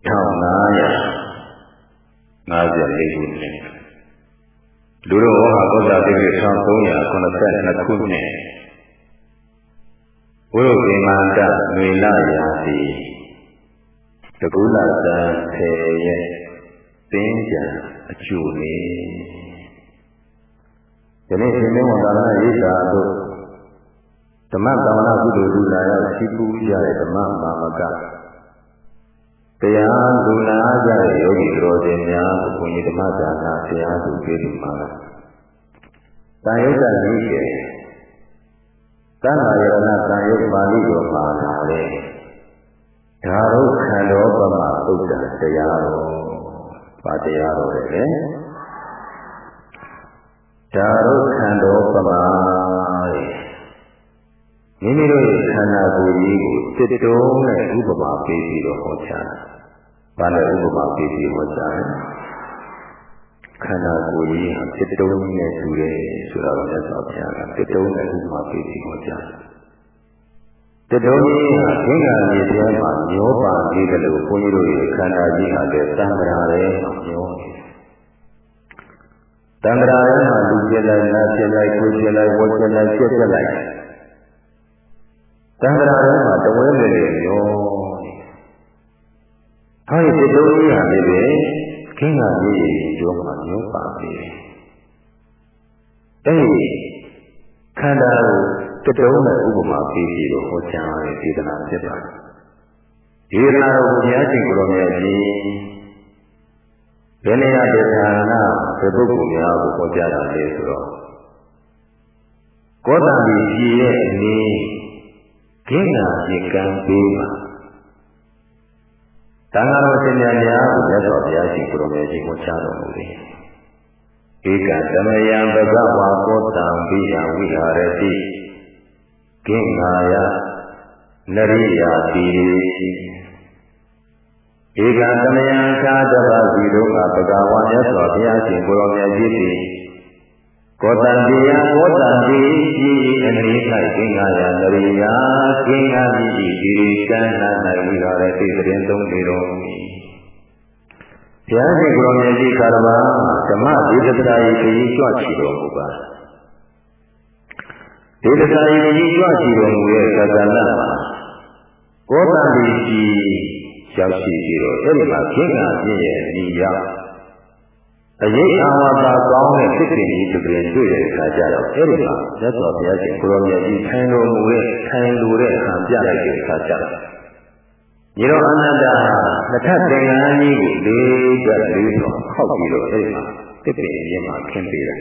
1954ခုနှစ်လူတော်ဟောဟာကောသာတိ1382ခုနှစ်ဘုရုကိမန္တငွေလာရာစီတကူလာသံ10ရဲ့သင်္ကြံအကျိုးလေးဒီနေ့ရှင်မင်းဝန်သာရရိသာတို့ဓမ္မသမဏကုသိုလ်လူလာရောက်ရှိပူကြတဲ့ဓမ္မမာမက တရားလူနာကြတဲ့ယောဂီတော်စင်များဘုန်းကြီးဓမ္မဒါနဆရာသူကျေးဇူးမှာတာယုတ်တန်ကြီးရဲ့သံဃာယရဏသံယုတ်ပါဠိတော်မှာလာတဲ့ဓာရုခန္ဓောပမသုတ်တံတရားတော်ပါတရားတော်လေဓာရုခန္ဓောပမ မိမိတို့ရဲ့ခန္ဓာကိုယ်ကြီးကိုတစ်တုံးနဲ့ဥပမာပေးပြီးတော့ဟောကြားတာ။ဘာနဲ့ဥပမာပေးပြီးဟောကြားလဲ။ခန္ဓာကိုယ်ကြီးဟာတစ်တုံးနဲ့တူတယ်ဆိုတာကိုမြတ်စွာဘုရားကတစ်တုံးနဲ့ဥပမာပေးပြီးဟောကြားတယ်။တစ်တုံးကြီးဟာသင်္ခါရည်ထဲမှာမျောပါနေတယ်လို့ဘုန်းကြီးတို့ရဲ့ခန္ဓာကြီးဟာလည်းတံ္ဍရာရဲ့မျောနေတယ်။တံ္ဍရာထဲမှာလူပြလိုက်၊နာပြလိုက်၊ကိုယ်ပြလိုက်၊ဝတ်ပြလိုက်၊ပြက်ပြလိုက် တံ္ဍရာထဲမှာတဝဲလေလေရောဟာဒီတုံးကြီးဟာလည်းပဲခင်းကကြီးရောမှာရောပါပြီအဲဒီခန္ဓာကိုတုံးနဲ့ဥပမာပေးပြီးတော့ဟောကြားရတဲ့ဒေသနာဖြစ်ပါတယ်ဒေသနာတော်ဘုရားရှင်ကိုယ်တော်မြတ်ကြီးဘယ်နေရာဒေသနာဘယ်ပုဂ္ဂိုလ်များကိုဟောကြားတာလဲဆိုတော့ကောတံဒီကြီးရဲ့အနေ ခင်းနာရေကံပေးမှာတန်ဃာတော်ရှင်များများကိုမြတ်စွာဘုရားရှင်ကိုယ်တော်မြတ်ကြီးကိုချတော်မူတယ်ဧကသမယံဘဂဝါကောတံဘိယဝိဟာရတိကင်းနာယနရိယာတိဧကသမယံသာတပစီတို့ကဘဂဝါမြတ်စွာဘုရားရှင်ကိုယ်တော်မြတ်ကြီးသည် ကောတံတိယကောတံတိဤအနိဋ္ဌိကင်္ဂာယနရိယာကင်္ဂာမိဤဒီကံနာ၌ဝိဟာရတိတရင်သုံးနေတော်မူ၏ဘုရားရှင်ကိုယ်တော်မြတ်ကြီးကာရမဓမ္မဒေသပဒာယခရီးကြွချီတော်မူပါဒေသပဒာယခရီးကြွချီတော်မူရဲ့ကာသနာမှာကောတံတိကြီးရောက်ရှိပြီးတော့အဲ့ဒီမှာကင်္ဂာပြည့်ရဲ့ဤရောက် အရေးအာဝါဒကောင်းတဲ့ဖြစ်စဉ်ကြီးတစ်ပြင်တွေ့တဲ့အခါကျတော့အဲ့ဒီမှာမြတ်စွာဘုရားရှင်ကိုရောမြတ်ကြီးထိုင်တော်မူတဲ့ထိုင်လိုတဲ့အခါပြလိုက်တဲ့အခါကျတော့ညီတော်အနန္တနှစ်ထပ်သင်္ကန်းကြီးကိုလေးပြလေးတော့ခောက်ပြီးတော့အဲ့ဒီမှာတစ်ပြင်ကြီးမှာခင်းပေးတယ်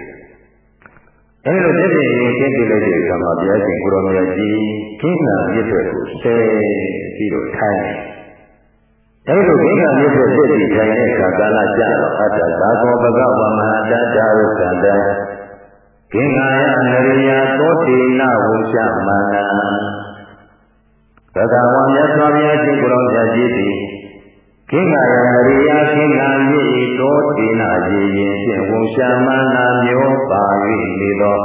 အဲ့လိုတစ်ပြင်ကြီးခင်းပေးလိုက်တဲ့အခါမှာဘုရားရှင်ကိုရောမြတ်ကြီးခင်းနာမြစ်တွေကိုဆဲပြီးတော့ထိုင်အဲ ဒီလိုဘိက္ခာမြစ်ဖြစ်ဖြစ်ပြီးထိုင်တဲ့အခါကာလကြတော့အတ္တသာကောပကဝမဟာတတ္တရုက္ခန္တကင်္ဂာယနရိယသောတိနဝုရှမနာသက္ကဝါမြတ်စွာဘုရားရှင်ကိုယ်တော်မြတ်ကြီးသည်ကင်္ဂာယနရိယကင်္ဂာမြေသောတိနရည်ရင်ဖြင့်ဝုရှမနာမျိုးပါ၍နေသော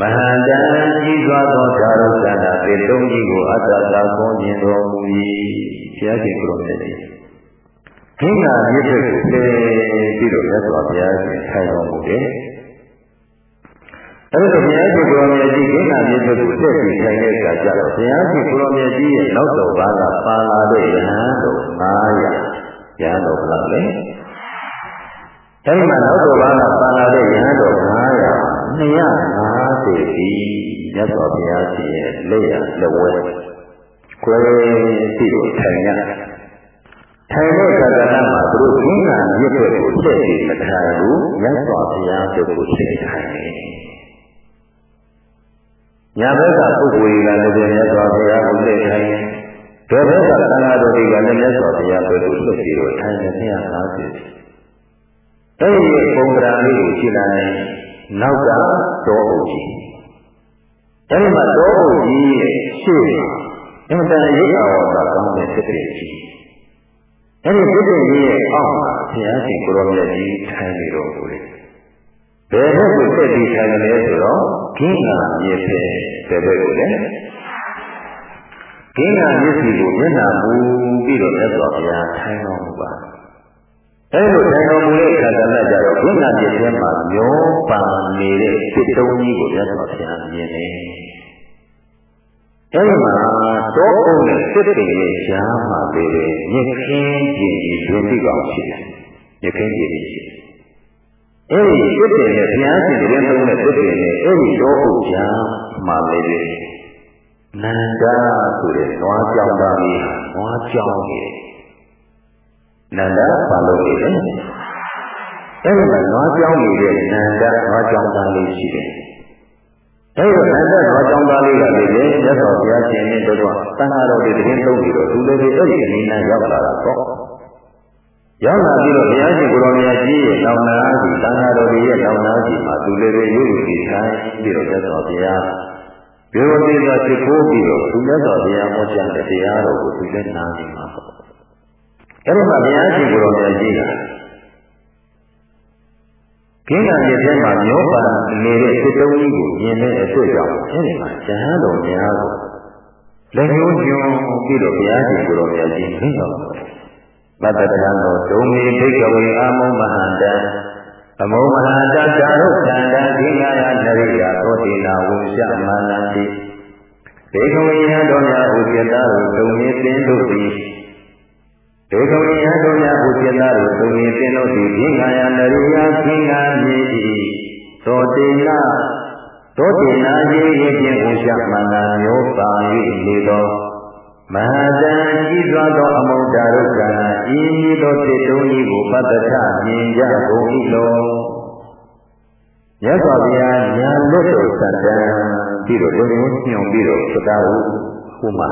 မဟာတန်ကြီးစွာသောဓာရုကန္တာပေတုံးကြီးကိုအတ္တသာကောင်းခြင်းတော်မူ၏ ဘုရားရှင်ကိုယ်တော်မြတ်ကြီးခင်းနာမြစ်ကိုသိပြီးတော့မြတ်စွာဘုရားရှင်ထိုင်တော်မူတယ်အဲ့ဒါဘုရားရှင်ကိုယ်တော်မြတ်ကြီးခင်းနာမြစ်ကိုသိပြီးထိုင်တဲ့အခါကျတော့ဘုရားရှင်ကိုယ်တော်မြတ်ကြီးရဲ့နောက်တော်ဘာကပါလာတဲ့ယဟန်တော်900ယဟန်တော်ဘယ်လောက်လဲအဲဒီမှာနောက်တော်ဘာကပါလာတဲ့ယဟန်တော်900 250ပြီမြတ်စွာဘုရားရှင်ရဲ့လက်ရလက်ဝဲ ခွဲပြီးတော့ထိုင်ရထိုင်တဲ့ကာလမှာသူတို့ခင်းကမြစ်တဲ့ကိုဆက်ပြီးမထိုင်ဘူးမြတ်စွာဘုရားတို့ကိုစိတ်ထိုင်တယ်ညာဘက်ကပုဂ္ဂိုလ်တွေကလည်းမြတ်စွာဘုရားကိုစိတ်ထိုင်တယ်ဘယ်ဘက်ကသံဃာတော်တွေကလည်းမြတ်စွာဘုရားကိုလှုပ်ပြီးတော့ထိုင်တယ်250အဲဒီပုံပဒံလေးကိုကြည့်လိုက်နောက်ကတောအုပ်ကြီးအဲဒီမှာတောအုပ်ကြီးရဲ့ရှေ့ အင်တန်ရိပ်အာဝါဒကောင်းတဲ့ဖြစ်တဲ့ကြီးအဲဒီဖြစ်တဲ့ကြီးရဲ့အောက်မှာဘုရားရှင်ကိုရောမြတ်ကြီးထိုင်နေတော်မူတယ်ဘယ်ဘက်ကိုဆက်ပြီးထိုင်တယ်လဲဆိုတော့ခင်းကမြေဖြစ်ဘယ်ဘက်ကိုလဲကင်းနာမျက်စိကိုမျက်နှာမူပြီးတော့မြတ်စွာဘုရားထိုင်တော်မူပါအဲလိုထိုင်တော်မူတဲ့အခါကလည်းကြတော့ကင်းနာမျက်ထဲမှာမျောပါနေတဲ့စစ်တုံးကြီးကိုမြတ်စွာဘုရားမြင်တယ် အဲဒီမှာတောအုပ်နဲ့စစ်ပင်ရဲ့ရှားမှာပဲညခင်းကြည်ကြီးတွင်ပြီးကောင်ရှိတယ်ညခင်းကြည်ကြီးရှိတယ်အဲဒီစစ်ပင်နဲ့ဘုရားရှင်တဲ့သုံးတဲ့စစ်ပင်နဲ့အဲဒီတောအုပ်ရှားမှာလည်းနန္ဒဆိုတဲ့နွားကြောင်သားလေးနွားကြောင်ကြီးနန္ဒဘာလို့လဲအဲဒီမှာနွားကြောင်နေတဲ့နန္ဒနွားကြောင်သားလေးရှိတယ် အဲဒီနန္ဒနွားကြောင်သားလေးကလည်းမြတ်စွာဘုရားရှင်နဲ့တို့ကသံဃာတော်တွေတရင်သုံးပြီးတော့သူလည်းဒီအဲ့ဒီအနေနဲ့ရောက်လာတာပေါ့ရောက်လာပြီးတော့ဘုရားရှင်ကိုရောင်မြတ်ကြီးရဲ့တောင်းနာကြီးသံဃာတော်တွေရဲ့တောင်းနာကြီးမှာသူလည်းရုပ်ရည်ဆိုင်ပြီးတော့မြတ်စွာဘုရားဘေဝတိကသိခိုးပြီးတော့သူမြတ်စွာဘုရားဟောကြားတဲ့တရားတော်ကိုသူလည်းနားနေမှာပေါ့အဲ့ဒီမှာဘုရားရှင်ကိုယ်တော်မြတ်ကြီးက ကင်းရရဲ့ထဲမှာမျောပါနေတဲ့စိတ်တုံးကြီးကိုမြင်တဲ့အတွေ့အကြုံအဲ့ဒီမှာဇဟန်တော်များကိုလက်ညှိုးညွှန်ပြီးတော့ဘုရားရှင်ကိုယ်တော်မြတ်ကြီးမြင်တော်မတ္တတံတော်ဒုံမီဘိကဝေအာမုံမဟာတံအမောမဟာတတရုသန္တခိငါယနရိယာသောတိနာဝုရှမန္တတိဒေခဝိယတော်များဥစ္စတာတို့သုံးရင်းတင်တို့သည် ဒေခဝိယတော်များဥစ္စတာတို့သုံးရင်းတင်တို့သည်ခိငါယနရိယာခိငါမြေ၏သောတိနာသောတိနာရေးရခြင်းဝုရှမန္တမျိုးပါ၍နေသောမဟာတံကြီးစွာသောအမုဒ္ဒရုကံဤမည်သောစေတုံးကြီးကိုပတ္တထမြင်ကြကုန်၏လောမြတ်စွာဘုရားညာလွတ်တော်စတံပြီးတော့လုံလုံညွန်ပြီးတော့သတာဟုဟိုမှာ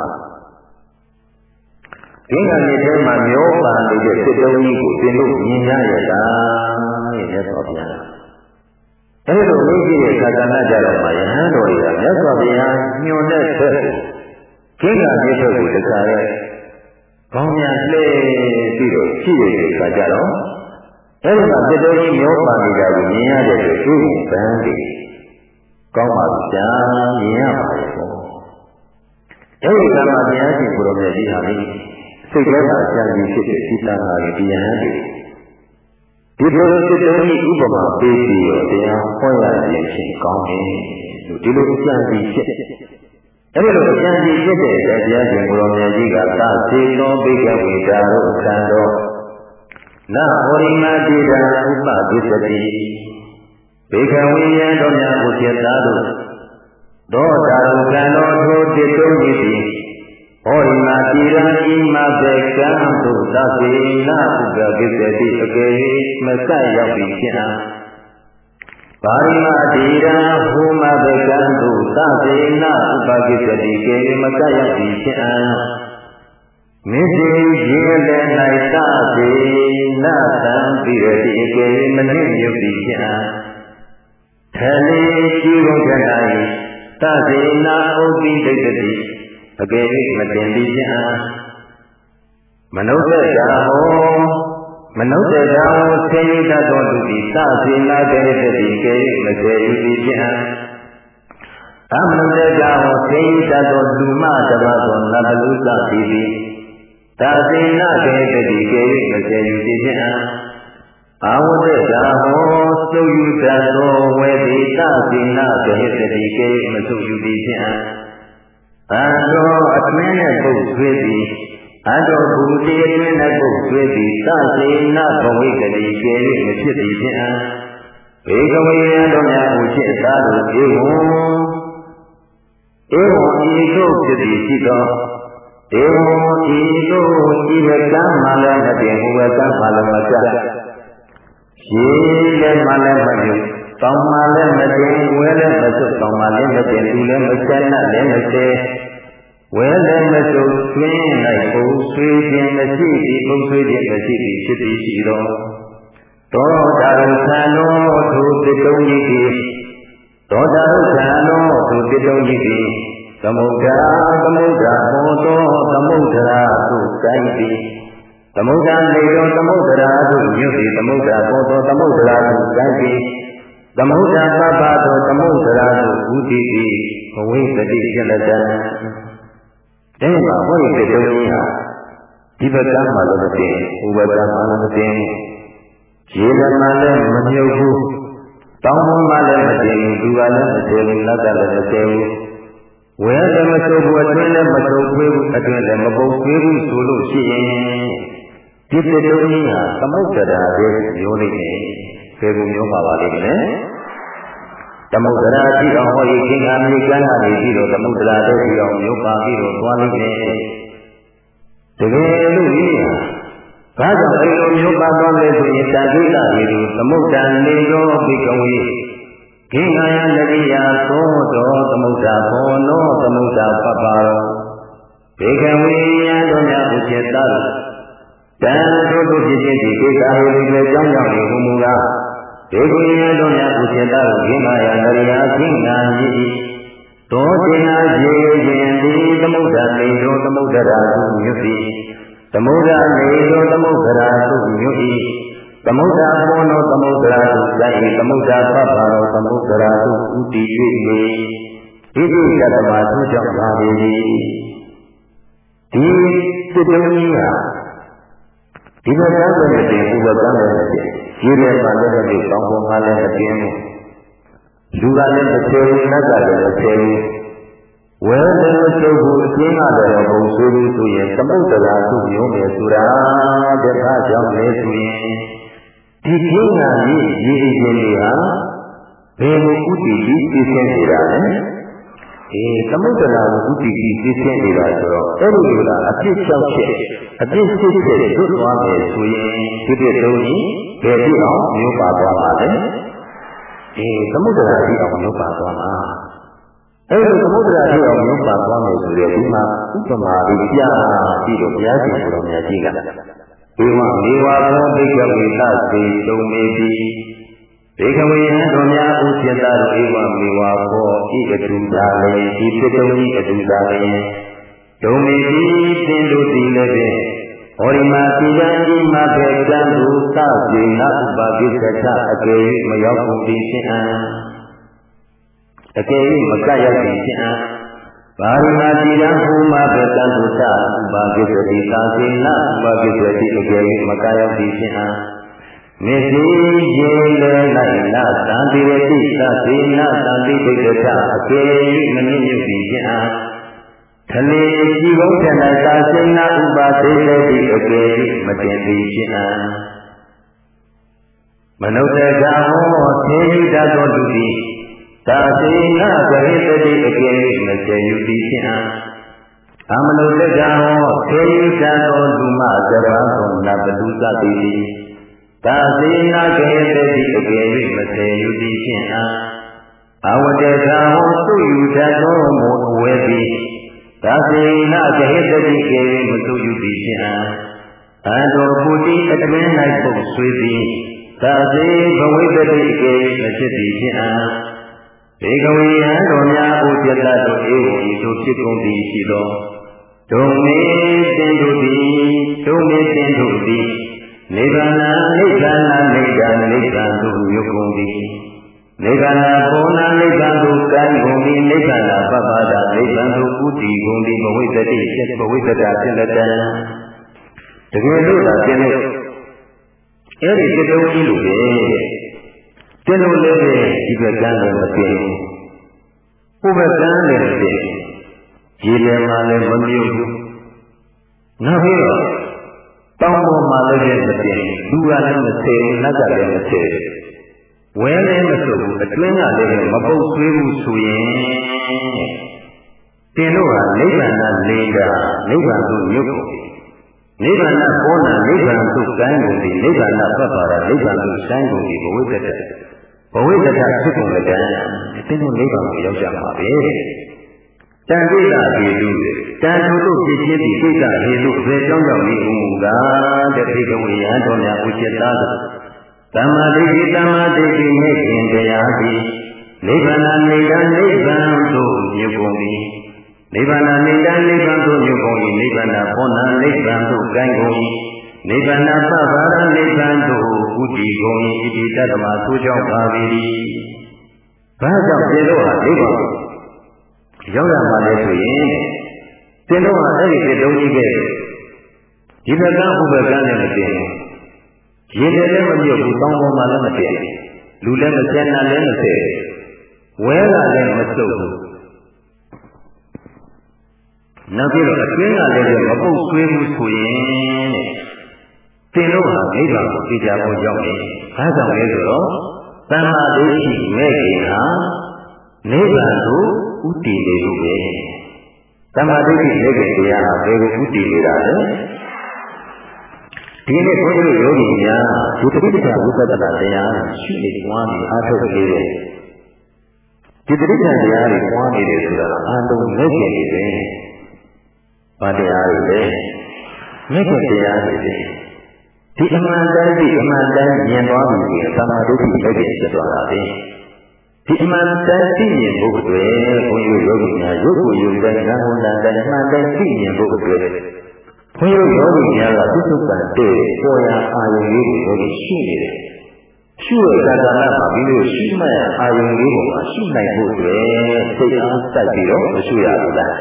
ဒီကနေ့ထဲမှာမျောပါနေတဲ့စေတုံးကြီးကိုသင်တို့မြင်ကြရတာရဲ့မြတ်စွာဘုရားအဲလိုမြင်ကြည့်တဲ့ကာကနာကြတော့မှယဟန်တော်တွေကမြတ်စွာဘုရားညွန်တဲ့ဆက်ကိကမြေထုတ်ကိုတခါရဲကောင်းများလှည့်ပြီးတော့ရှိရတဲ့အခါကျတော့အဲဒီမှာစိတ်တော်ကြီးမျောပါနေတာကိုမြင်ရတဲ့အတွက်သူ့ဗန်းတွေကောင်းပါဗျာမြင်ရပါလေပေါ့အဲဒီကမှာဘုရားရှင်ကိုရောမြတ်ကြီးဟာလေ စိတ်ထဲမှာအကြံကြီးဖြစ်တဲ့ဒီတန်ခါရဲ့တရားဟန်တွေဒီလိုစိတ်တော်ကြီးဥပမာပေးပြီးတော့တရားဟောရခြင်းချင်းကောင်းတယ်လို့ဒီလိုအကြံကြီးဖြစ်အဲ့ဒီလိုအကျဉ်းကြီးဖြစ်တဲ့တရားရှင်ကိုရောင်မြတ်ကြီးကသစေသောဘိကဝေတာတို့သံတော်နဟောရိမတိတံဥပပစ္စတိဘေကဝေယံတော်များကိုပြတာတို့သောတာရုကံတော်ထိုတိတုံးကြီးသည် ဟောရိမတိရံဤမဘေကံတို့သစေနဥပပစ္စတိအကယ်၍မဆက်ရောက်ပြီးဖြစ်အားပါရိမတိရာဟူမဘကံတုသဗေနဥပကိတတိကေမကယတိဖြစ်အံမိစေရေလည်း၌သဗေနသံပိရတိကေမနစ်မြုပ်တိဖြစ်အံထလေရှိကုန်ကြ၌သဗေနဥပိဒိတတိ အကေမတင်တိဖြစ်အံမနုဿေရာဟောမနုဿေတံဆေယတသောသူတိသစေနာတေတိကေမစေယတိဖြင့်အမနုဿေတံဆေယတသောလူမတပသောနတလူသတိတိသာစေနာတေတိကေမစေယတိဖြင့်အာဝတ္တသာဟောသုယူတသောဝေတိသစေနာတေတိကေမသုယူတိဖြင့်အ သောအထင်းနဲ့ပုတ်သွေးသည်အတောဘူတိအတွင်း၌ပုတ်သွေးသည်သစေနဘဝိကတိကျေ၍မဖြစ်သည်ဖြင့်ဘေကဝေယံတို့များကိုဖြစ်သားတို့ဧဝံဧဝံဤသို့ဖြစ်သည်ရှိသောဧဝံဤသို့ဤဝကံမှလည်းမတင်ဟူဝကံမှလည်းမကြရှိလည်းမှလည်းမတင် ကောင်းမှလည်းမတင်ဝဲလည်းမစွတ်ကောင်းမှလည်းမတင်သူလည်းမဆက်နတ်လည်းမဆဲဝဲလည်းမစုံတွင်း၌ပုံဆွေးခြင်းမရှိသည်ပုံဆွေးခြင်းမရှိသည်ဖြစ်သည်ရှိသောသောတာရုခံတော်သူတတုံးကြီးသည်သောတာရုခံတော်သူတတုံးကြီးသည်သမုဒ္ဒရာသမုဒ္ဒရာဟောသောသမုဒ္ဒရာသို့တိုင်းသည်သမုဒ္ဒရာနေသောသမုဒ္ဒရာသို့ညွတ်သည်သမုဒ္ဒရာဟောသောသမုဒ္ဒရာသို့တိုင်းသည် သမုဒ္ဒရာပပသောသမုဒ္ဒရာသို့ဥတည်သည်ဘဝိတ္တိဖြစ်လက်တံတအဲဒီမှာဟောဒီတဲ့တုံးကြီးဟာဒီဘက်ကမှလည်းမတင်ဥပဒမှလည်းမတင်ရေလည်းမှလည်းမမြုပ်ဘူးတောင်းမှလည်းမတင်ဘူးသူကလည်းမတင်ဘူးလက်ကလည်းမတင်ဘူးဝဲလည်းမချုပ်ဘူးအတွင်းလည်းမချုပ်ဘူးအတွင်းလည်းမပုတ်သေးဘူးဆိုလို့ရှိရင်ဒီတဲ့တုံးကြီးဟာသမုဒ္ဒရာရဲ့မျိုးလေးနဲ့ ဖေကူမျိုးပါပါလိမ့်မယ်သမုဒ္ဒရာရှိအောင်ဟောဒီခင်္ဃာမြေကမ်းကနေပြီးတော့သမုဒ္ဒရာတဲ့ရှိအောင်မျိုးပါပြီးတော့သွားလိမ့်မယ်တကယ်လို့ဤဘာကြောင့်အဲလိုမျိုးပါသွားလဲဆိုရင်တန်ခိတရေသူသမုဒ္ဒံနေသောဘိကဝေခိငါယလရိယာသောတော်သမုဒ္ဒဘောနောသမုဒ္ဒပပ္ပါရောဘေကဝေယံတို့များဥจิตတတံတို့တို့ဖြစ်ခြင်းဒီကိစ္စဟိဒီလေကြောင်းကြောင့်ဒီဟူမူကား ဘေကဝေယံတို့များဥจิตတခိငါယလရိယာခိငါယိတောတင်နာခြေခြင်းဒီသမုဒ္ဒနေသောသမုဒ္ဒရာဟုမြတ်သည်သမုဒ္ဒနေသောသမုဒ္ဒရာဟုမြတ်၏သမုဒ္ဒဘောနောသမုဒ္ဒရာဟုဇိုင်းသမုဒ္ဒပပ္ပါရောသမုဒ္ဒရာဟုဥတည်၍နေဣတိကတမသူကြောင့်ပါပေ၏ဒီစိတ်တော်ကြီးဟာဒီဘက်ကလည်းတင်ဥပဒံလည်းတင် ရေထဲမှာလည်းမတင်ကောင်းကောင်းမှလည်းမတင်ဘူးလူကလည်းတစ်ဆယ်ဘူးနတ်ကလည်းတစ်ဆယ်ဘူးဝဲလည်းမချုပ်ဘူးအင်းကလည်းဘုံဆိုးဘူးဆိုရင်သမုဒ္ဒရာသူ့မျိုးမယ်ဆိုတာတခါကြောင့်လေဆိုရင်ဒီကိန်းကကြီးရည်အချင်းတွေဟာဘယ်လိုဥတည်ပြီးသိသိနေတာလဲအေးသမုဒ္ဒရာကိုဥတည်ပြီးသိသိနေတာဆိုတော့အဲ့ဒီလိုလားအပြစ်ကြောက်ချက်အပြစ်စစ်စစ်လွတ်သွားမယ်ဆိုရင်ဒီပြည့်လုံးကြီး ဘယ်ပြီးအောင်မျိုးပါသွားပါလဲအေးသမုဒ္ဒရာကြီးအောင်မျိုးပါသွားမှာအဲ့ဒီသမုဒ္ဒရာကြီးအောင်မျိုးပါသွားမယ်ဆိုရင်ဒီမှာဥပမာလေးပြပြီးတော့ဘုရားရှင်ကိုယ်တော်မြတ်ကြီးကဒီမှာမေဝါသောဒိဋ္ဌဝိသစေတုံမေတိဒေခဝေယံတော်များဥစ္စတဧဝမေဝါဘောဤအတုသာလေဤဖြစ်တုံဤအတုသာလေဒုံမေတိသင်တို့သည်လည်း ဖြင့်ဟောဒီမှာတိတံဤမှာဖေကံသူသစေနဥပါကိစ္စချအကယ်၍မရောက်ဘူးသည်ဖြစ်အံအကယ်၍မကရောက်သည်ဖြစ်အံပါရိမာတိရဟူမှာဘေတံသုတဥပါကိစ္စတိသာစေနဥပါကိစ္စတိအကယ်၍မကရောက်သည်ဖြစ်အံမေစီယေလေလိုက်နာသံတိရတိသစေနသံတိဒိဋ္ဌထအကယ်၍မနစ်မြုပ်သည်ဖြစ်အံ ထလေကြည်ကုန်းထက်၌သာစေနဥပါသေတိအကယ်၍မတင်သည်ဖြစ်အံမနုဿေကဟောသေယိတသောသူသည်သာသေနဂဟိတတိအကယ်၍မကျေယူသည်ဖြစ်အံအမနုဿေကဟောသေယိတသောသူမဇရသောနပတုသတိသာသေနဂဟိတတိအကယ်၍မကျေယူသည်ဖြစ်အံအဝတေကဟောသူယူတတ်သောမူအဝဲသည် သာသေနဂဟိတတိကေမသူယူသည်ဖြစ်အံအတောပုတိအတွင်း၌ပုတ်ဆွေးသည်သာသေဘဝိတတိကေမဖြစ်သည်ဖြစ်အံဧကဝေယံတော်များဥပတတို့ဧဝံဤသို့ဖြစ်ကုန်သည်ရှိသောဒုံမေတင်တို့သည်ဒုံမေတင်တို့သည်နိဗ္ဗာန်နိဗ္ဗာန်နိဗ္ဗာန်နိဗ္ဗာန်သို့မြုပ်ကုန်သည် နိဗ္ဗာန်ပုံနာနိဗ္ဗာန်သို့ကံကုန်သည်နိဗ္ဗာန်ပပ္ပဒနိဗ္ဗာန်သို့ကုတီကုန်သည်ဘဝိတ္တိဘဝိတ္တဖြစ်လက်တံတကယ်လို့သာပြင်းလို့အဲ့ဒီတုံးကြီးလို့ပဲကျင်းလို့လည်းဒီဘက်ကမ်းလည်းမသိဘူးဟိုဘက်ကမ်းလည်းမသိရေထဲမှာလည်းမမြုပ်ဘူးနောက်ပြီးတော့တောင်းပေါ်မှာလည်းမသိလူကလည်းမသိဘူးနတ်ကလည်းမသိ ဝဲလည်းမဆိုဘူးအတွင်းကလည်းမပုတ်ဆွေးဘူးဆိုရင်တင်တို့ဟာနိဗ္ဗာန်နေတာနိဗ္ဗာန်ကိုညွတ်ကုန်နိဗ္ဗာန်ဘောနာနိဗ္ဗာန်သို့ကမ်းကုန်ပြီနိဗ္ဗာန်ပပ္ပါဒနိဗ္ဗာန်သို့ဆိုင်ကုန်ပြီဘဝိတ္တဘဝိတ္တဖြစ်ကုန်တဲ့တင်းတို့နိဗ္ဗာန်ကိုရောက်ကြမှာပဲတန်ခိတာဟေတုတန်ထုတို့ဖြစ်ဖြစ်ဒီကိစ္စဟေတုဘယ်ကြောင့်ကြောင့်ဒီဥမူကားတဲ့ဒီကဝေယံတော်များဥจิตသား သမ္မာဒိဋ္ဌိသမ္မာဒိဋ္ဌိနဲ့ခင်တရားသည်နိဗ္ဗာန်နိဗ္ဗာန်နိဗ္ဗာန်သို့မြုပ်ကုန်ပြီနိဗ္ဗာန်နိဗ္ဗာန်နိဗ္ဗာန်သို့မြုပ်ကုန်၏နိဗ္ဗာန်ဘောနာနိဗ္ဗာန်သို့ကံကုန်၏နိဗ္ဗာန်ပပ္ပါရနိဗ္ဗာန်သို့ဥတည်ကုန်၏ဣတိတတမသို့ကြောင့်ပါပြီ။ဘာကြောင့်ပြေလို့ဟာနိဗ္ဗာန်ရောက်ရမှာလဲဆိုရင်တင်တော့အဲ့ဒီတစ်တုံးကြီးကဒီဘက်ကဥပကလည်းမတင် ရေလည်းမမြုပ်ဘူးတောင်းပေါ်မှာလည်းမတင်လူလည်းမဆန်းတာလည်းမဆဲဝဲကလည်းမစုပ်ဘူးနောက်ပြီးတော့အတွင်းကလည်းမပုတ်ဆွေးဘူးဆိုရင်တင်လို့ဟာနိဗ္ဗာန်ကိုသိကြဖို့ရောက်နေ။ဘာကြောင့်လဲဆိုတော့တဏှာဒိဋ္ဌိမဲ့ခင်ဟာနိဗ္ဗာန်ကိုဥတည်နေလို့ပဲ။တဏှာဒိဋ္ဌိမဲ့ခင်တရားဟာဘယ်ကိုဥတည်နေတာလဲ။ ဒီနေ့ဘုန်းကြီးယောဂီများဒီတိပ္ပံဝိပဿနာတရားရှိနေကြွားပြီးအားထုတ်နေတယ်။ဒီတိပ္ပံတရားတွေကြွားနေတယ်ဆိုတာအာလုံးမဲ့ခင်နေတယ်။ဘာတရားတွေလဲ။မဲ့ခင်တရားတွေလေ။ဒီအမှန်တိုင်းဒီအမှန်တိုင်းမြင်သွားပြီဆိုရင်သမာဓိဖြစ်ဖြစ်ဖြစ်သွားတာပဲဒီအမှန်တိုင်းသိမြင်ဖို့အတွက်ဘုန်းကြီးယောဂီများရုပ်ကိုယုံတဲ့နာဟောတာတိုင်းအမှန်တိုင်းသိမြင်ဖို့အတွက် ဘုန်းကြီးယောဂီများကပြစ္ဆုတ်ကံတဲ့ပေါ်ရအာယုံလေးကိုရှိနေတယ်ရှုရတာကလည်းမှာပြီးလို့ရှိမှအာယုံလေးကိုမှရှိနိုင်ဖို့အတွက်စိတ်အားစိုက်ပြီးတော့မရှုရဘူးလား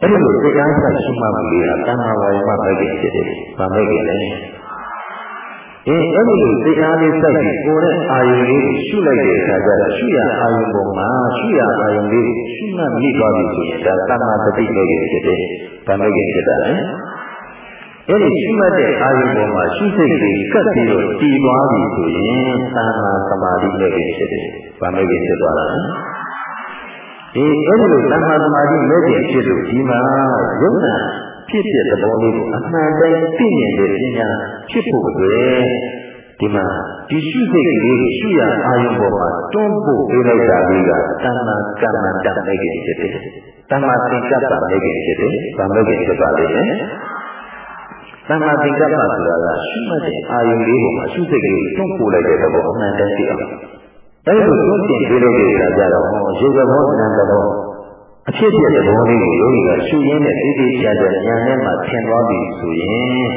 အဲ့ဒီလိုစိတ်အားစိုက်ရှိမှမလို့ကတဏှာဝါယမပဲဖြစ်တယ်။ဘာပဲကြလဲ။အင်းအဲ့ဒီလိုတရားလေးစိုက်ပြီးကိုယ်နဲ့အာယုံလေးကိုရှုလိုက်တဲ့အခါကျတော့ရှုရအာယုံပေါ်မှာရှုရအာယုံလေးကိုရှုမှတ်မိသွားပြီဆိုရင်ဒါသမာဓိလို့ရဖြစ်တယ်။ ဒါမဲ့ဖြစ်တာလေ။အဲ့ဒီရှုမှတ်တဲ့အာယုံပေါ်မှာရှုစိတ်လေးကပ်ပြီးတော့တည်သွားပြီဆိုရင်သမာသမာဓိလို့ရဖြစ်တယ်။ဒါမဲ့ဖြစ်သွားတာလေ။ဒီအဲ့ဒီလိုသမာသမာဓိမဲ့ဖြစ်လို့ဒီမှာယုံနာဖြစ်တဲ့သဘောလေးကိုအမှန်တိုင်းသိမြင်တဲ့ပညာဖြစ်ဖို့အတွက် ဒီမှာဒီရှုစိတ်ကလေးကိုရှုရအာယုံပေါ်မှာတွန်းဖို့ပေးလိုက်တာလေးကတဏ္ဍကမ္မတတ်လိုက်ကြဖြစ်တယ်။တဏ္ဍသင်္ကပ္ပလိုက်ကြဖြစ်တယ်။ဗာမလိုက်ဖြစ်ပါလိမ့်မယ်။တဏ္ဍသင်္ကပ္ပဆိုတာကရှုမှတ်တဲ့အာယုံလေးပေါ်မှာရှုစိတ်ကလေးတွန်းပို့လိုက်တဲ့သဘောအမှန်တိုင်းသိအောင်။အဲဒီလိုတွန်းတင်ပေးလို့ရတာကြတော့ရေကဘောနန္တဘောအဖြစ်ပြတဲ့ဘောလေးကိုယောဂီကရှုရင်းနဲ့သိသိချာချာဉာဏ်နဲ့မှသင်သွားပြီဆိုရင်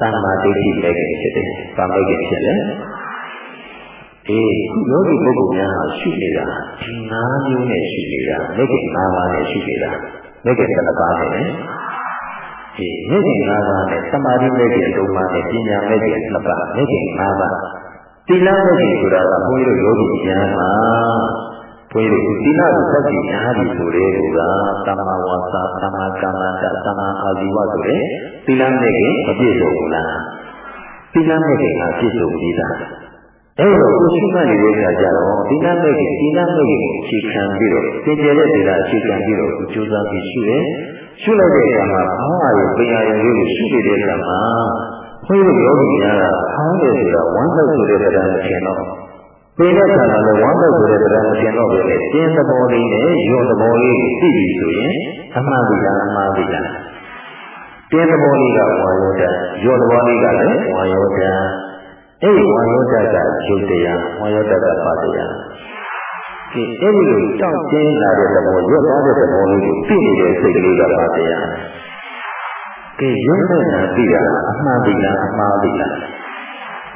တဏ္ဍာဒိဋ္ဌိလည်းဖြစ်တယ်။ဗာမိတ်ဖြစ်တယ်။အေးခုယောဂီပုဂ္ဂိုလ်များဟာရှုနေတာဒီ၅မျိုးနဲ့ရှုနေတာမိတ်က၅ပါးနဲ့ရှုနေတာမိတ်က7ပါးနဲ့ဒီမိတ်က၅ပါးနဲ့သမာဓိမိတ်က3ပါးနဲ့ပညာမိတ်က2ပါးမိတ်က5ပါးသီလမိတ်ကဆိုတာကဘုန်းကြီးတို့ယောဂီကျမ်းမှာ ဘုန်းကြီးတို့သီလကိုစက်ကြည့်များပြီဆိုတဲ့ကသမ္မာဝါစာသမ္မာကမ္မန္တသမ္မာအာဇီဝဆိုတဲ့သီလနဲ့ကမပြည့်စုံဘူးလားသီလနဲ့ကပြည့်စုံပြီလားအဲ့တော့ကိုရှိမှနေတဲ့အခါကျတော့သီလနဲ့ကသီလနဲ့ကိုအခြေခံပြီးတော့သင်ကျတဲ့သီလအခြေခံပြီးတော့ကိုကြိုးစားပြီးရှုရဲရှုလိုက်တဲ့အခါမှာဘာဝရပညာရည်ကိုရှုနေတဲ့အခါမှာဘုန်းကြီးယောဂီများကဟောင်းတယ်ဆိုတာဝမ်းသက်ဆိုတဲ့တရားနဲ့ရှင်တော့ သိတဲ့ခါမှာလည်းဝမ်းသက်ဆိုတဲ့တရားမကျင်တော့ပဲကျင်းသဘောလေးနဲ့ရောသဘောလေးကိုသိပြီဆိုရင်အမှန်တရားအမှားတရားကျင်းသဘောလေးကဝါယောတရောသဘောလေးကလည်းဝါယောတအဲ့ဒီဝါယောတကယုတ်တရားဝါယောတကပါတရားဒီအဲ့ဒီလိုတောင့်ကျင်းလာတဲ့သဘောရွတ်သွားတဲ့သဘောလေးကိုသိနေတဲ့စိတ်ကလေးကပါတရားကဲရုပ်နဲ့နာသိတာအမှန်တရားအမှားတရား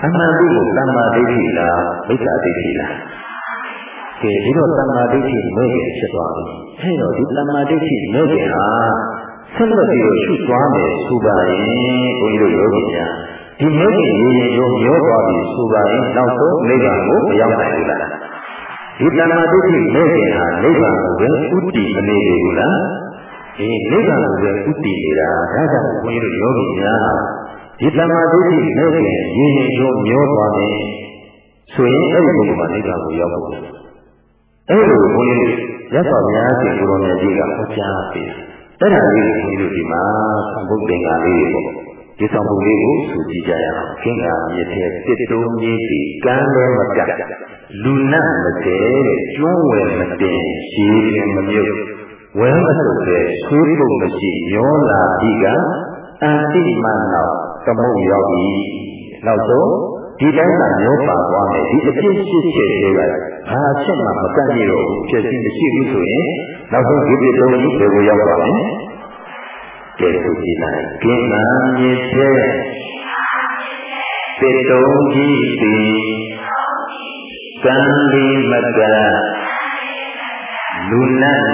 အမှန်တည်းကိုတမ္မာဒိဋ္ဌိလားမိစ္ဆာဒိဋ္ဌိလားကဲဒီတော့တမ္မာဒိဋ္ဌိမဲ့ဖြစ်သွားပြီအဲတော့ဒီတမ္မာဒိဋ္ဌိမဲ့ဟာဆက်လက်ပြီးတော့ရှုသွားမယ်ဆိုပါရင်ဘုန်းကြီးတို့ယောဂီများဒီမဲ့ကြီးရေရေရောရောသွားပြီဆိုပါရင်နောက်ဆုံးနိဗ္ဗာန်ကိုမရောက်နိုင်ဘူးလားဒီတမ္မာဒိဋ္ဌိမဲ့ခင်ဟာနိဗ္ဗာန်ကိုပဲဥတည်မနေဘူးလားဒီနိဗ္ဗာန်ကိုပဲဥတည်နေတာဒါကြောင့်ဘုန်းကြီးတို့ယောဂီများ ဒီတမာဒိဋ္ဌိနဲ့ရင်းရင်ကျိုးမျောသွားတယ်ဆိုရင်အဲ့ဒီပုဂ္ဂိုလ်ကနိဗ္ဗာန်ကိုရောက်ဖို့အဲ့လိုဘုန်းကြီးရသော်များရှင်ကိုရောင်ကြီးကဟောကြားပေးအဲ့ဒါလေးကိုဘုန်းကြီးတို့ဒီမှာသံဃုတ်တင်္ဂါလေးတွေပေါ့ဒီဆောင်ပုံလေးကိုဆိုကြည့်ကြရအောင်ခင်ဗျာမြစ်တဲ့စစ်တုံးကြီးစီကမ်းလည်းမကတ်လူနတ်မတည်းကျွန်းဝယ်မတင်ရှည်ရင်မမြုပ်ဝဲမဆုပ်တဲ့ဆွေးပုတ်မရှိညောလာပြီးကအန်တိမနောက် သမုတ်ရောက်ပြီနောက်ဆုံးဒီတိုင်းကမျောပါသွားမယ်ဒီအဖြစ်ရှိချက်တွေကဘာချက်မှမကန့်ရတော့ဘူးဖြစ်စီမရှိဘူးဆိုရင်နောက်ဆုံးဒီပြတုံးကြီးဘယ်ကိုရောက်ပါလဲကဲဆိုကြည့်လိုက်ကိစ္စမြစ်တဲ့ပြတုံးကြီးသည်ကံလီမကလူနတ်20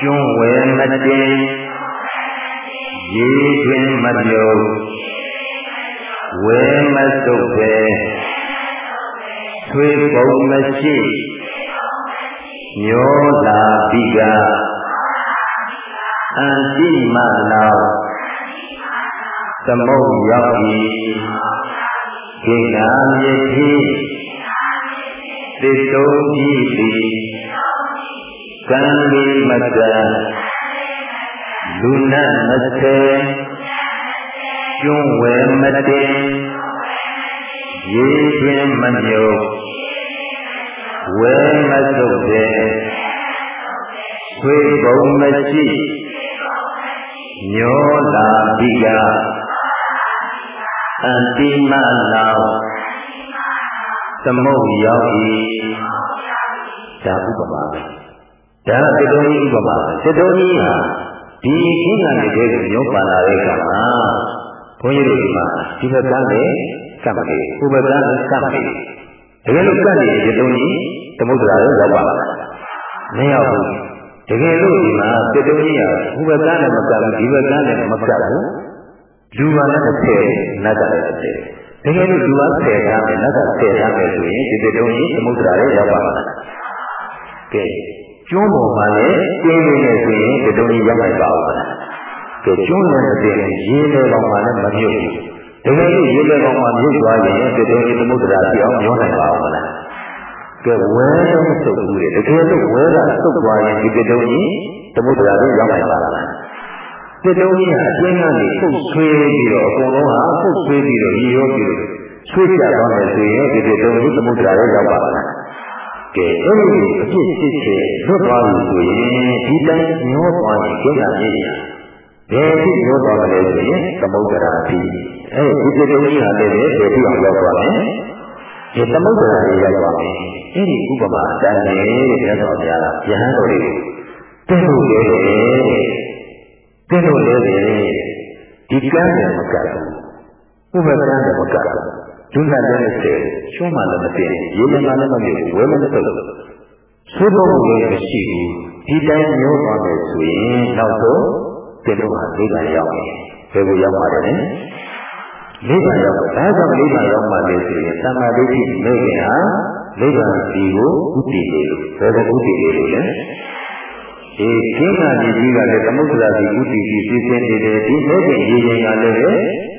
ကျွန်းဝဲမတင် ရေတွင်မမြုပ်ဝဲမစုပ်ပဲသွေးပုံမရှိညောလာပိကအန္တိမနောသမုတ်ရောက်၏ကိနာမြေတိသစ္စုံကြည့်သည်ကံလီမတ လူနတ်မသေကျွန်းဝဲမတင်ရေတွင်မမြုပ်ဝဲမစုပ်တဲ့ဆွေဘုံမရှိညောလာပိကအန္တိမနောသမုတ်ရောက်၏ဒါဥပမာပဲဒါကတတော်ကြီးဥပမာပဲတတော်ကြီးဟာ ဒီခင်းကနေတည်းကညောပါလာတဲ့အခါမှာဘုန်းကြီးတို့ဒီမှာဒီဘက်ကလည်းကပ်မလေးဥပကလည်းကပ်မလေးတကယ်လို့ကပ်နေတဲ့တတော်ကြီးသမုဒ္ဒရာရဲ့ရောက်ပါလားမရောက်ဘူးတကယ်လို့ဒီမှာတတော်ကြီးဟာဥပကလည်းမကပ်ဘူးဒီဘက်ကလည်းမကပ်ဘူးလူကလည်းတစ်ဆယ်နတ်ကလည်းတစ်ဆယ်တကယ်လို့လူကဆယ်ထားမယ်နတ်ကဆယ်ထားမယ်ဆိုရင်ဒီတတော်ကြီးသမုဒ္ဒရာရဲ့ရောက်ပါလားကဲ ကျွန်းပေါ်မှာလည်းကျင်းနေနေဆိုရင်ဒီတုံးကြီးရောက်နိုင်ပါဦးမလားကဲကျွန်းနဲ့တည်းရေလေကောင်မှလည်းမမြုပ်ဘူးတကယ်လို့ရေလေကောင်မှမြုပ်သွားရင်ဒီတုံးကြီးသမုဒ္ဒရာပြောင်းပြောနိုင်ပါဦးမလားကဲဝဲတော့စုပ်ဘူးလေတကယ်လို့ဝဲကစုပ်သွားရင်ဒီတုံးကြီးသမုဒ္ဒရာကိုရောက်နိုင်ပါလားဒီတုံးကြီးကအကျဉ်းကနေပုတ်ဆွေးပြီးတော့အကုန်လုံးဟာပုတ်ဆွေးပြီးတော့ရေရောပြီးတော့ဆွေးကြသွားမယ်ဆိုရင်ဒီတုံးကြီးသမုဒ္ဒရာကိုရောက်ပါလား ကဲအဲ့ဒီအဖြစ်ဖြစ်ချေလွတ်သွားပြီဆိုရင်ဒီတိုင်းညောသွားရင်ကျင့်တာကြီးရဘယ်ဖြစ်ညောသွားမလဲဆိုရင်သမုဒ္ဒရာပြီအဲ့ဒီဒီတုံးကြီးဟာလည်းဘယ်ဖြစ်အောင်ရောက်သွားလဲဒီသမုဒ္ဒရာကြီးရောက်သွားပြီအဲ့ဒီဥပမာအတိုင်းနဲ့တဲ့မြတ်စွာဘုရားကယဟန်တော်လေးတဲ့လို့လေတဲ့လို့လေဒီကံနဲ့မကတ်ဘူးဥပကံနဲ့မကတ်ဘူး ဒုက္ခလည်းတဲ့ရှုံးမှလည်းမသိရေလည်းမှလည်းမမြင်ဝဲလည်းမသိလို့သို့တော့လည်းမရှိဘူးဒီတိုင်းမျိုးသွားမယ်ဆိုရင်နောက်ဆုံးဒီလိုဟာနိဗ္ဗာန်ရောက်တယ်ဘယ်ကိုရောက်မှာလဲနိဗ္ဗာန်ရောက်တယ်ဒါကြောင့်နိဗ္ဗာန်ရောက်မှာလေဆိုရင်သမာဓိရှိနေခင်ဟာနိဗ္ဗာန်စီကိုဥတည်လို့ဘယ်ကိုဥတည်လို့လဲ ဒီခင်းနာကြီးကြီးကလည်းသမုဒ္ဒရာစီဥတည်ပြီးပြင်းနေတယ်ဒီမဲ့တဲ့ရေရင်ကလည်း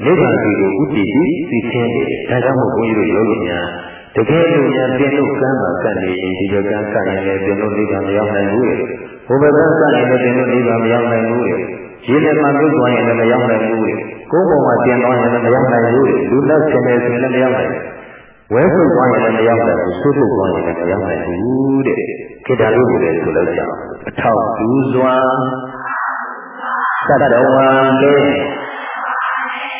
နိဗ္ဗာန်စီကိုဥတည်ပြီးသိချင်းနေတယ်ဒါကြောင့်မို့ဘုန်းကြီးတို့ယောဂီများတကယ်လို့ညာပြင်လို့ကမ်းမှာကတ်နေရင်ဒီဘက်ကကတ်ရင်လည်းပြင်လို့နိဗ္ဗာန်မရောက်နိုင်ဘူးလေဘုဘကကတ်ရင်လည်းပြင်လို့နိဗ္ဗာန်မရောက်နိုင်ဘူးလေရေလည်းမှပြုတ်သွားရင်လည်းမရောက်နိုင်ဘူးလေကိုယ်ပေါ်မှာပြင်သွားရင်လည်းမရောက်နိုင်ဘူးလေလူလက်ဆင်နေဆိုရင်လည်းမရောက်နိုင်ဘူးဝဲဖွင့်သွားရင်လည်းမရောက်နိုင်ဘူးဆွတ်ထုတ်သွားရင်လည်းမရောက်နိုင်ဘူးတဲ့ ခေတ္တလေးကိုလည်းဆိုလိုက်ကြအောင်အထောက်ဒူးစွာသတ္တဝံလေး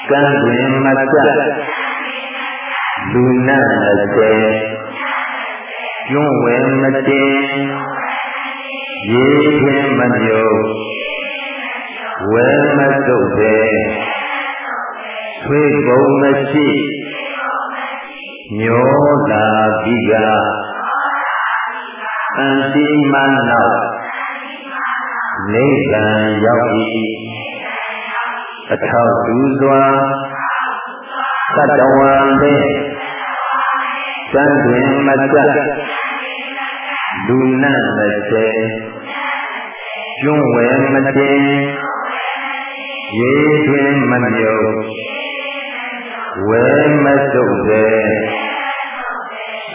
ကံတွင်မကြလူနာစေကျွန်းဝဲမတင်ရေတွင်မမြုပ်ဝဲမတုတ်တဲ့ဆွေးပုံမရှိညောလာပြီက အန္တိမနောနိဗ္ဗာန်ရောက်၏အထောက်တူစွာသတ္တဝံတဲ့စံတွင်မကြလူနတ်မစေကျွန်းဝဲမတင်ရေတွင်မမြုပ်ဝဲမစုပ်တဲ့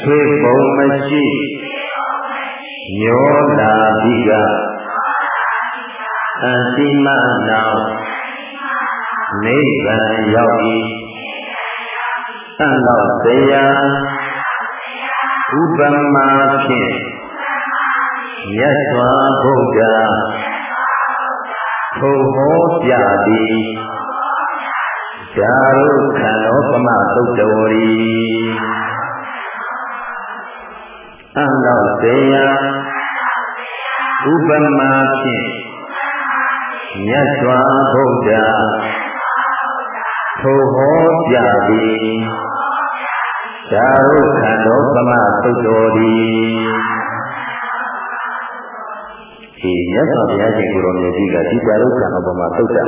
ဆွေပုံမရှိ ညောလာတိကအန္တိမနောနိဗ္ဗာန်ရောက်၏သံတော်တရားဥပမာဖြင့်မြတ်စွာဘုရားထုံဟောပြသည်ဇာရုခန္ဓေပမသုတ်တော်ရီ အံတော်တရားဥပမာဖြင့်မြတ်စွာဘုရားထိုဟောပြသည်ဓာရုခန္ဓောကမသုတ်တော်သည်ဒီမြတ်စွာဘုရားရှင်ကိုရောမြတ်ကြီးကဒီတာရုပ်ကံဥပမာသုတ်တာ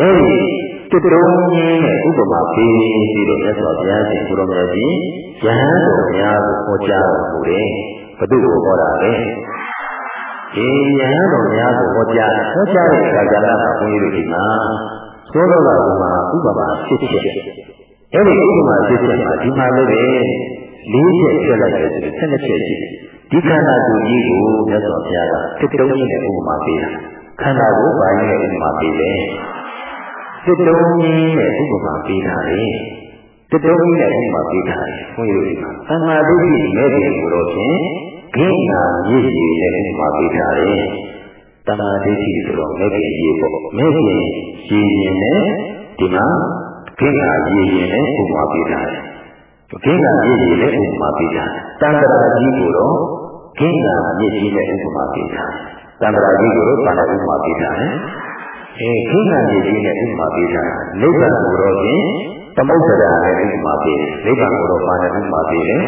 အဲဒီ တတုံးကြီးနဲ့ဥပမာပေးပြီးတော့မြတ်စွာဘုရားရှင်ကိုရောမြတ်ကြီးယဟန်တော်များကိုဟောကြားတော်မူတယ်ဘု து ကိုဟောတာလေဒီယဟန်တော်များကိုဟောကြားဟောကြားတဲ့အခါကလည်းဘုန်းကြီးတို့ဒီမှာသောတော်ကဥပမာဥပမာဖြစ်ဖြစ်အဲ့ဒီဥပမာဖြစ်ဖြစ်မှာဒီမှာလည်းပဲလေးချက်ပြလိုက်တယ်ဆိုဆက်နှစ်ချက်ရှိဒီခန္ဓာကိုယ်ကြီးကိုမြတ်စွာဘုရားကတစ်တုံးကြီးနဲ့ဥပမာပေးတာခန္ဓာကိုဘာကြီးနဲ့ဥပမာပေးလဲ တစ်တုံးကြီးနဲ့ဥပမာပေးတာလေတစ်တုံးကြီးနဲ့ဥပမာပေးတာလေဘုန်းကြီးတို့ဒီမှာသံဃာဒုတိမဲ့တယ်ကိုတော့ဖြင့်ခင်းနာရည်ရည်နဲ့ဥပမာပေးတာလေတမာဒိဋ္ဌိဆိုတော့မဲ့ကြီးရေပေါ့မဲ့ကြီးရည်ရင်နဲ့ဒီမှာခင်းနာရည်ရင်နဲ့ဥပမာပေးတာလေခင်းနာရည်ရည်နဲ့ဥပမာပေးတာတန်တရာကြီးကိုတော့ခင်းနာရည်ကြီးနဲ့ဥပမာပေးတာတန်တရာကြီးကိုတော့ဘာနဲ့ဥပမာပေးတာလဲ အဲခင်းနာရည်ကြီးနဲ့ဥပမာပေးတာနိဗ္ဗာန်ကိုတော့ဖြင့်သမုဒ္ဒရာနဲ့ဥပမာပေးတယ်နိဗ္ဗာန်ကိုတော့ဘာနဲ့ဥပမာပေးလဲ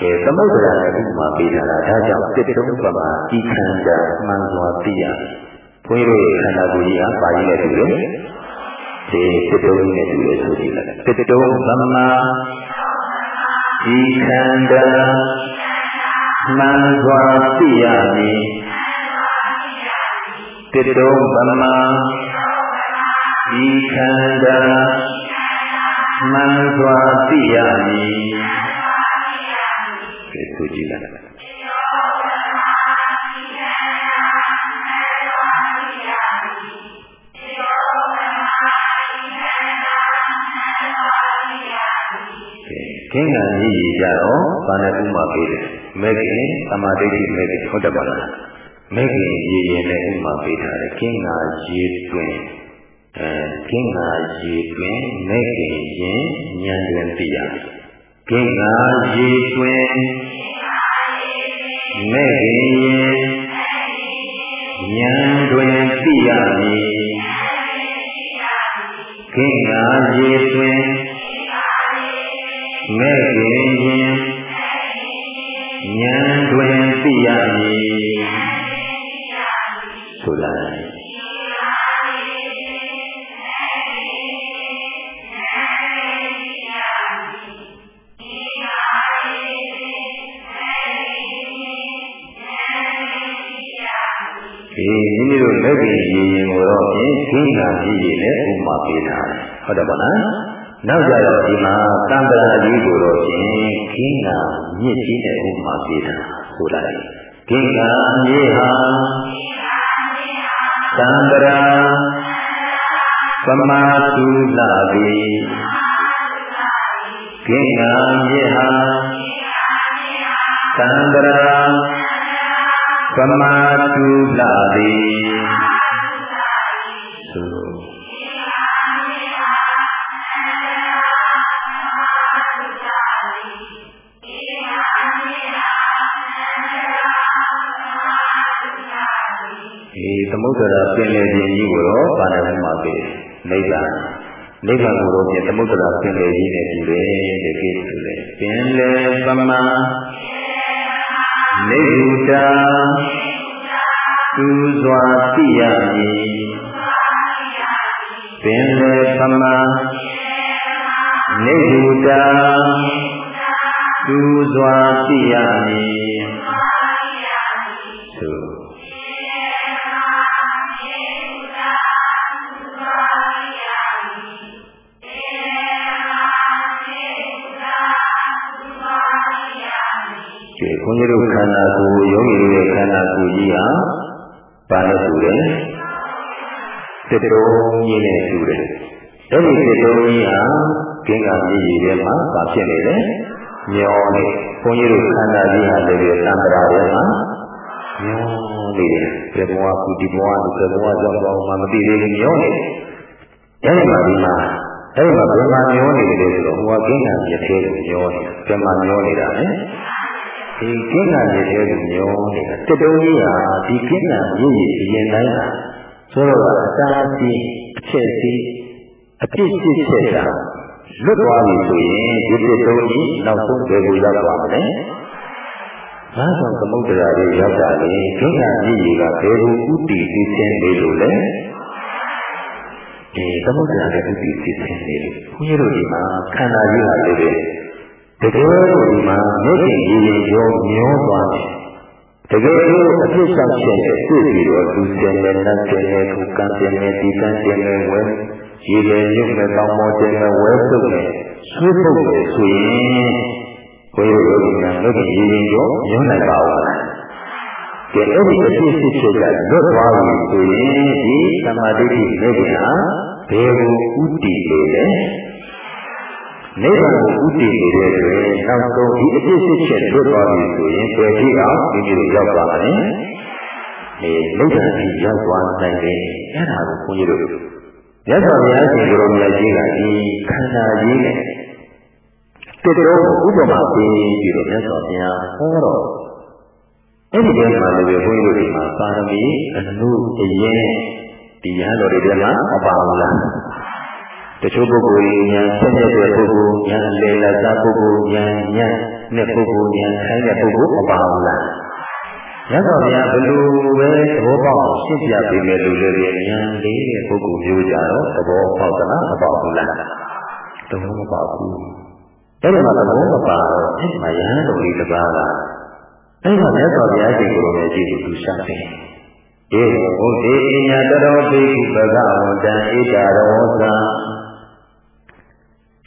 အဲသမုဒ္ဒရာနဲ့ဥပမာပေးတာဒါကြောင့်တစ်တုံးပမာဤခန္ဓာမှန်စွာသိရဘုန်းကြီးတို့ခန္ဓာကိုယ်ကြီးကပါရည်နဲ့တူတယ်ဒီတစ်တုံးနဲ့တူတယ်ဆိုကြည့်လိုက်တစ်တုံးသမ္မာဤခန္ဓာမှန်စွာသိရမည် တစ်တုံးသမ္မာဤခန္ဓာမှန်စွာသိရမည်ကဲဆိုကြည့်လိုက်ကင်းကံကြီးကြတော့ဘာနဲ့ဥမာပေးတယ်မဲခင်သမာဓိဋ္ဌိမဲခင်ဟုတ်တယ်ပါလား မဲခင်ရေရင်နဲ့ဥမာပေးထားတယ်ကင်းကရေတွင်အဲကင်းကရေတွင်မဲခင်ရင်ဉာဏ်တွင်သိရကင်းကရေတွင်မဲခင်ရင်ဉာဏ်တွင်သိရမည်ကင်းကရေတွင်မဲ့ခင်ရင်ဉာဏ်တွင်သိရမည် ဆိုလိုက်ဒီမိမိတို့လက်ကြီးရည်ရင်ကိုတော့ဖြင့်ခင်းတာကြီးကြီးနဲ့ဥပမာပေးတာဟုတ်တယ်ပါလားနောက်ကြတော့ဒီမှာတံ္ဍရာကြီးကိုတော့ဖြင့်ခင်းတာမြစ်ကြီးနဲ့ဥပမာပေးတာဆိုလိုက်ခင်းတာမြေဟာ တံ္ဍရာပမာတုလာတိခင်းတာမြေဟာတံ္ဍရာပမာတုလာတိ သမုဒ္ဒရာပင်လေခြင်းကြီးကိုတော့ဘာနဲ့မှပေးနိဗ္ဗာန်နိဗ္ဗာန်ကိုတော့ပြင်သမုဒ္ဒရာပင်လေကြီးနဲ့တူတယ်တဲ့ကိစ္စလေပင်လေပမနိဗ္ဗုတာသူစွာသိရမည်ပင်လေပမနိဗ္ဗုတာသူစွာသိရမည် ကဲခွန်ကြီးတို့ခန္ဓာကိုယ်ယောဂီတို့ရဲ့ခန္ဓာကိုယ်ကြီးဟာဘာနဲ့တူတယ်တတုံးကြီးနဲ့တူတယ်အဲ့ဒီတတုံးကြီးဟာကင်းကမြည်ရည်ထဲမှာဘာဖြစ်နေလဲမျောနေခွန်ကြီးတို့ခန္ဓာကြီးဟာလည်းဒီသံဃာထဲမှာမျောနေတယ်ပြေဘဝကုဒီဘဝဒီဘဝကြောင့်ဘာမှမသိသေးဘူးမျောနေတယ်အဲ့ဒီမှာဒီမှာအဲ့ဒီမှာဘယ်မှာမျောနေတယ်ဆိုတော့ဟိုကကင်းကမြည်သေးတယ်မျောနေဘယ်မှာမျောနေတာလဲ ဒီကိစ္စရဲ့တဲ့ကိုမျောနေတာတတုံးကြီးဟာဒီကိစ္စရည်ရည်ရင်တိုင်းတာဆိုတော့အတားစီအချက်စီအပြစ်စစ်ချက်တာလွတ်သွားပြီဆိုရင်ဒီတတုံးကြီးနောက်ဆုံးဘယ်ကိုရောက်သွားမလဲဘာကြောင့်သမုဒ္ဒရာတွေရောက်တာလဲဒုက္ခကြီးကြီးကဘယ်လိုဥတည်သိခြင်းလေလို့လဲဒီသမုဒ္ဒရာရဲ့ဥတည်သိခြင်းလေလို့ဘုန်းကြီးတို့ဒီမှာခန္ဓာကြီးဟာလေ တကယ်လို့ဒီမှာမျက်စိကြီးကြီးရောမျောသွားတယ်တကယ်လို့အဖြစ်ဆောင်ချက်နဲ့တွေ့ပြီးတော့သူစင်နဲ့နတ်စင်နဲ့သူကံစင်နဲ့ဒီကံစင်နဲ့ဝဲရေလေရုပ်နဲ့တောင်းမောခြင်းနဲ့ဝဲစုပ်နဲ့ဆွေးပုတ်နဲ့ဆိုရင်ဘုရားယောဂီများလို့ရေရင်ရောညွှန်းလိုက်ပါဦးကဲအဲ့ဒီအဖြစ်ဖြစ်ချက်ကလွတ်သွားပြီဆိုရင်ဒီသမာဓိတိနေကဘယ်ကိုဥတည်လို့လဲ နိဗ္ဗာန်ကိုဥတည်နေတဲ့တွင်နောက်ဆုံးဒီအဖြစ်ဖြစ်ချက်လွတ်သွားပြီဆိုရင်ပယ်ကြည့်အောင်ဒီလိုရောက်သွားတယ်။အဲနိဗ္ဗာန်ကြီးရောက်သွားနိုင်တယ်။အဲ့ဒါကိုဘုန်းကြီးတို့မြတ်စွာဘုရားရှင်ကိုယ်တော်မြတ်ကြီးကဒီခန္ဓာကြီးနဲ့တစ်တော်ဥပမာပေးပြီးတော့မြတ်စွာဘုရားဟောတော့အဲ့ဒီတည်းမှာလည်းဘုန်းကြီးတို့ဒီမှာပါရမီအနုအရင်ဒီရဟန်းတော်တွေထဲမှာမပါဘူးလား တချို့ပုဂ္ဂိုလ်ဉာဏ်ဆက်တဲ့ပုဂ္ဂိုလ်ဉာဏ်လေလသာပုဂ္ဂိုလ်ဉာဏ်ဉာဏ်နဲ့ပုဂ္ဂိုလ်ဉာဏ်ခိုင်းတဲ့ပုဂ္ဂိုလ်မပါဘူးလားရသော်ဗျာဘယ်လိုပဲသဘောပေါက်ရှင်းပြပေးမယ်လို့လည်းဉာဏ်လေးတဲ့ပုဂ္ဂိုလ်မျိုးကြတော့သဘောပေါက်သလားမပေါက်ဘူးလားသဘောမပေါက်ဘူးအဲ့ဒီမှာသဘောမပါတော့အဲ့ဒီမှာရဟန်းတော်ကြီးတစ်ပါးကအဲ့ဒီမှာမြတ်စွာဘုရားရှင်ကိုယ်တော်ကြီးကိုသူရှာတယ်ဧဝံဒေအညာတရောပိကုပကဝန္တံဣဒရောသံ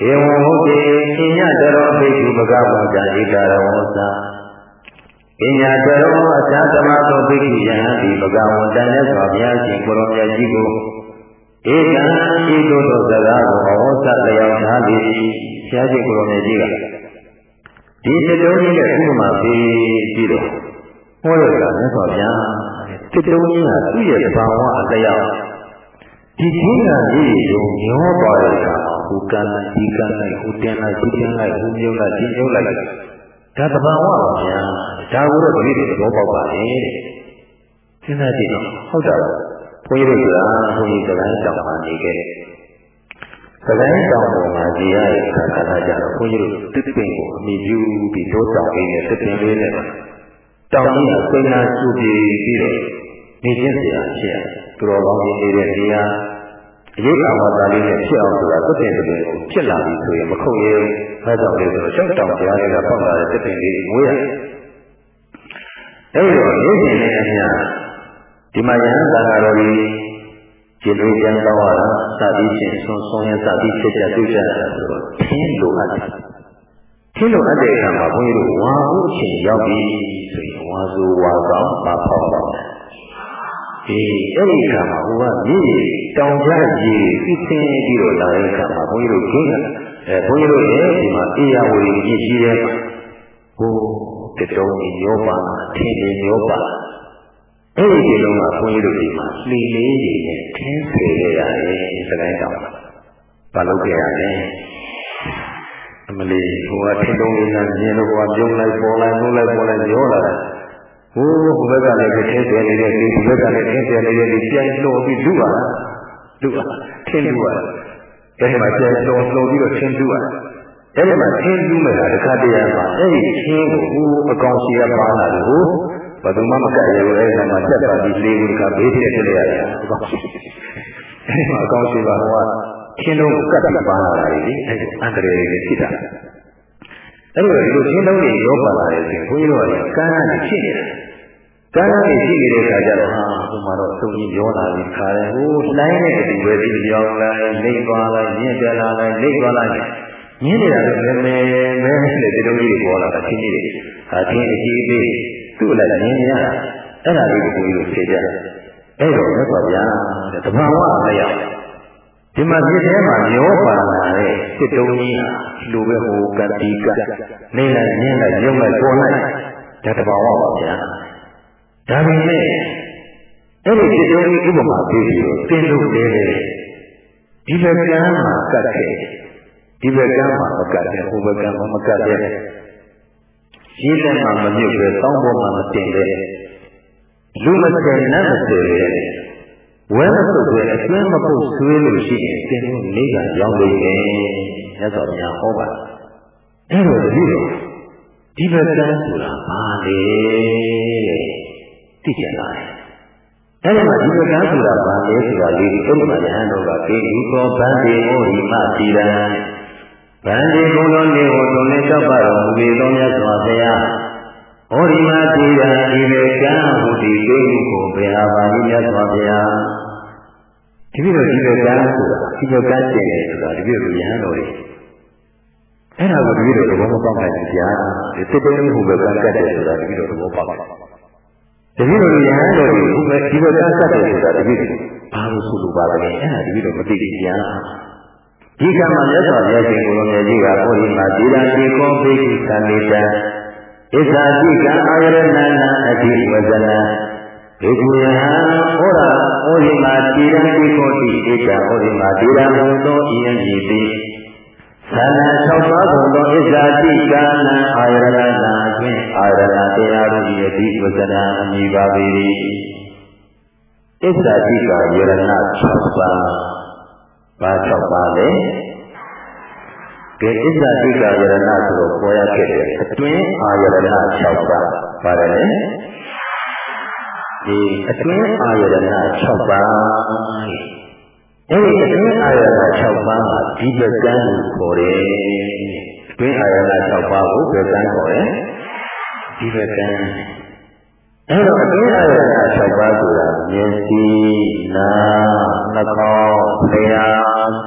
ဧဝံဟုတ်တိအညာတရောပိကုပကဝန္တံဣဒရောသံအညာတရောအသာသမာသောပိကုယံဒီပကဝန္တံမြတ်စွာဘုရားရှင်ကိုယ်တော်မြတ်ကြီးကိုဧကံဤသို့သောစကားကိုဟောသလျောက်ထားသည်ဘုရားရှင်ကိုယ်တော်မြတ်ကြီးကဒီစတုံးကြီးနဲ့ဥပမာပေးပြီးတော့ဟောရတာမြတ်စွာဘုရားတစ်တုံးကြီးကသူ့ရဲ့သဘာဝအလျောက်ဒီချင်းကကြီးရုံညောသွားတဲ့အခါ ဟိုကံလိုက်ဒီကံလိုက်ဟိုတင်လိုက်ဒီတင်လိုက်ဟိုမြုပ်လိုက်ဒီမြုပ်လိုက်ဒါသဘာဝပါဗျာဒါကိုတော့ဒီလိုသဘောပေါက်ပါလေစဉ်းစားကြည့်တော့ဟုတ်တာဘုန်းကြီးတို့ကဘုန်းကြီးကလည်းတောင်းပါနေခဲ့တယ်သကိုင်းတောင်ပေါ်မှာကြည်ရတဲ့အခါခါကြတော့ဘုန်းကြီးတို့တစ်ပင်ကိုအမိပြုပြီးတိုးတောင်လေးနဲ့တစ်ပင်လေးနဲ့တောင်ကြီးကပိန်နာစုပြီးပြီးတော့နေချင်းစရာဖြစ်ရသူတော်ကောင်းကြီးနေတဲ့နေရာ အရေးအာမသာလေးနဲ့ဖြစ်အောင်ဆိုတာတစ်ပင်တစ်ပင်ကိုဖြစ်လာပြီဆိုရင်မခုတ်ရဲအဲကြောင့်လေဆိုတော့ရှောက်တောင်တရားတွေကပေါက်လာတဲ့တစ်ပင်လေးငွေရအဲဒီတော့ရင်းရှင်နေအများဒီမှာယဟန်သာဃာတော်ကြီးကျင်လို့ပြန်တော့ရတာစသည်ဖြင့်ဆွန်ဆွန်ရစသည်ဖြစ်ကြတွေ့ကြတာဆိုတော့သင်လိုအပ်တယ်သင်လိုအပ်တဲ့အခါမှာဘုန်းကြီးတို့ဝါဟုအချိန်ရောက်ပြီဆိုရင်ဝါဆိုဝါကောင်းပါဖောက်တော့ ဒီအဲ့ဒီအခါမှာဟိုကမြည်တောင်ကြကြီးသိသိပြီးတော့လာတဲ့အခါမှာဘုန်းကြီးတို့ကျင်းအဲဘုန်းကြီးတို့ရဲ့ဒီမှာအေယာဝီကြီးရှိတဲ့ဟိုတတုံးရောပါထင်းတွေရောပါအဲ့ဒီဒီလုံးကဘုန်းကြီးတို့ဒီမှာလှီလေးကြီးနဲ့ထင်းဖယ်ရရတယ်စကိုင်းတောင်ဘာလုပ်ခဲ့ရလဲအမလီဟိုကထင်းတုံးလေးနဲ့မြင်လို့ဟိုကပြုံးလိုက်ပေါ်လိုက်နှုတ်လိုက်ပေါ်လိုက်ရောလာတယ် ဟိုဟိုဘက်ကလည်းထင်းဖယ်နေတဲ့ဒီဘက်ကလည်းထင်းဖယ်နေတဲ့ဒီပြန်လှော်ပြီးလူပါလူပါထင်းလူပါအဲ့ဒီမှာပြန်လှော်လှော်ပြီးတော့ထင်းလူပါအဲ့ဒီမှာထင်းလူမဲ့တာတစ်ခါတည်းရမှာအဲ့ဒီထင်းကိုဟိုအကောင်ရှိရပါလာလို့ဘယ်သူမှမကရဘူးအဲ့ဒါမှတက်ပါပြီးလေးဘူးကဘေးဖြစ်ဖြစ်လိုက်ရတယ်အကောင်းရှိအဲ့မှာအကောင်းရှိပါတော့ခင်းလုံးကတ်ပြီးပါလာတယ်လေအဲ့အန္တရာယ်တွေဖြစ်တာအဲ့တော့ဒီလိုခင်းလုံးတွေရောပါလာတယ်ဆိုရင်ဘုန်းကြီးတို့ကကန်းကနေဖြစ်နေတာ ကန်းကနေရှိနေတဲ့အခါကျတော့ဟာဟိုမှာတော့သုံးကြီးရောလာပြီခါတယ်ဟိုလိုင်းနဲ့တူပဲဒီပြောင်းလိုက်လိမ့်သွားလိုက်မြင့်ပြလာလိုက်လိမ့်သွားလိုက်မြင်းနေတာလည်းမဲမဲမဲနဲ့ဒီလိုကြီးပေါ်လာတာချင်းကြီးတွေဟာချင်းအကြီးသေးသူ့လည်းမြင်ရအဲ့ဒါလေးကိုကိုကြီးတို့ဖြေကြတယ်အဲ့တော့မြတ်စွာဘုရားတဲ့တဘာဝအလျောက်ဒီမှာပြည့်ထဲမှာမျောပါလာတဲ့စစ်တုံးကြီးလူပဲဟိုကတိကနေလိုက်မြင်လိုက်ရုံလိုက်ပေါ်လိုက်ဒါတဘာဝပါဗျာ ဒါပေမဲ့အဲ့ဒီစစ်တုံးကြီးဥပမာပေးပြီးတော့သင်လို့လေဒီဘက်ကမ်းမှာကတ်ခဲ့ဒီဘက်ကမ်းမှာမကတ်တဲ့ဟိုဘက်ကမ်းမှာမကတ်တဲ့ရေးတဲ့မှာမမြုပ်ပဲတောင်းပေါ်မှာမတင်ပဲလူမစင်နတ်မစင်ပဲဝဲမဆုပ်ပဲအတွင်းမပုတ်ဆွေးလို့ရှိရင်သင်တို့နေကရောက်နေတယ်မြတ်စွာဘုရားဟောပါအဲ့တော့ဒီလိုဒီဘက်ကဆိုတာဘာလဲတဲ့ သိကြလားအဲ့ဒီမှာဒီဘက်ကဆိုတာဘာလဲဆိုတာလေးဒီဥပမာယဟန်တို့ကကေဒီကောဗန္တိမောဟိမတိရံဗန္တိဘုံတော်နေဟောတုံနဲ့တောက်ပါတော်မူပြီးသောမြတ်စွာဘုရားဟောဒီမတိရံဒီဘက်ကဟူဒီကိကိုဘယ်ဟာပါလိမြတ်စွာဘုရားဒီလိုဒီဘက်ကဆိုတာဒီဘက်ကကျင့်တယ်ဆိုတာဒီလိုယဟန်တော်တွေအဲ့ဒါကိုတပည့်တော်သဘောမပေါက်နိုင်ဘူးဗျာဒီသစ်တုံးဟူပဲကတ်တယ်ဆိုတာတပည့်တော်သဘောပေါက်တယ် တပည့်တော်ရဟန်းတော်ကိုဟူပဲဒီဘက်ကတ်တယ်ဆိုတာတပည့်တော်ဘာလို့ဆိုလိုပါလဲအဲ့ဒါတပည့်တော်မသိဘူးဗျာဒီကံမှာမြတ်စွာဘုရားရှင်ကိုယ်တော်မြတ်ကြီးကဟောဒီမှာဒီရာတိကောပိကိသန္တိတံဣဇာတိကံအာရဏနာအတိဝဇနံဒေကုယဟံဟောရာဟောဒီမှာတိရံတိကောတိဣဇာဟောဒီမှာတိရံဟောသောဤယံဤတိ သန္နာ၆ပါးကုန်သောဣဇာတိကာနံအာရဏနာဖြင့်အာရဏတရားတို့၏အတိဝဇနာအမိပါပေ၏ဣဇာတိကာယရဏ၆ပါးဘာ၆ပါးလဲကဲဣဇာတိကာယရဏဆိုတော့ပေါ်ရခဲ့တယ်အတွင်းအာယရဏ6ပါးပါတယ်လေဒီအတွင်းအာယရဏ6ပါး အဲ့ဒီအတွင်းအာရဏ6ပါးမှာဒီပကံကိုခေါ်တယ်အတွင်းအာရဏ6ပါးကိုပကံခေါ်တယ်ဒီပကံအဲ့တော့အတွင်းအာရဏ6ပါးဆိုတာမျက်စိနာနှာခေါင်းလျှာ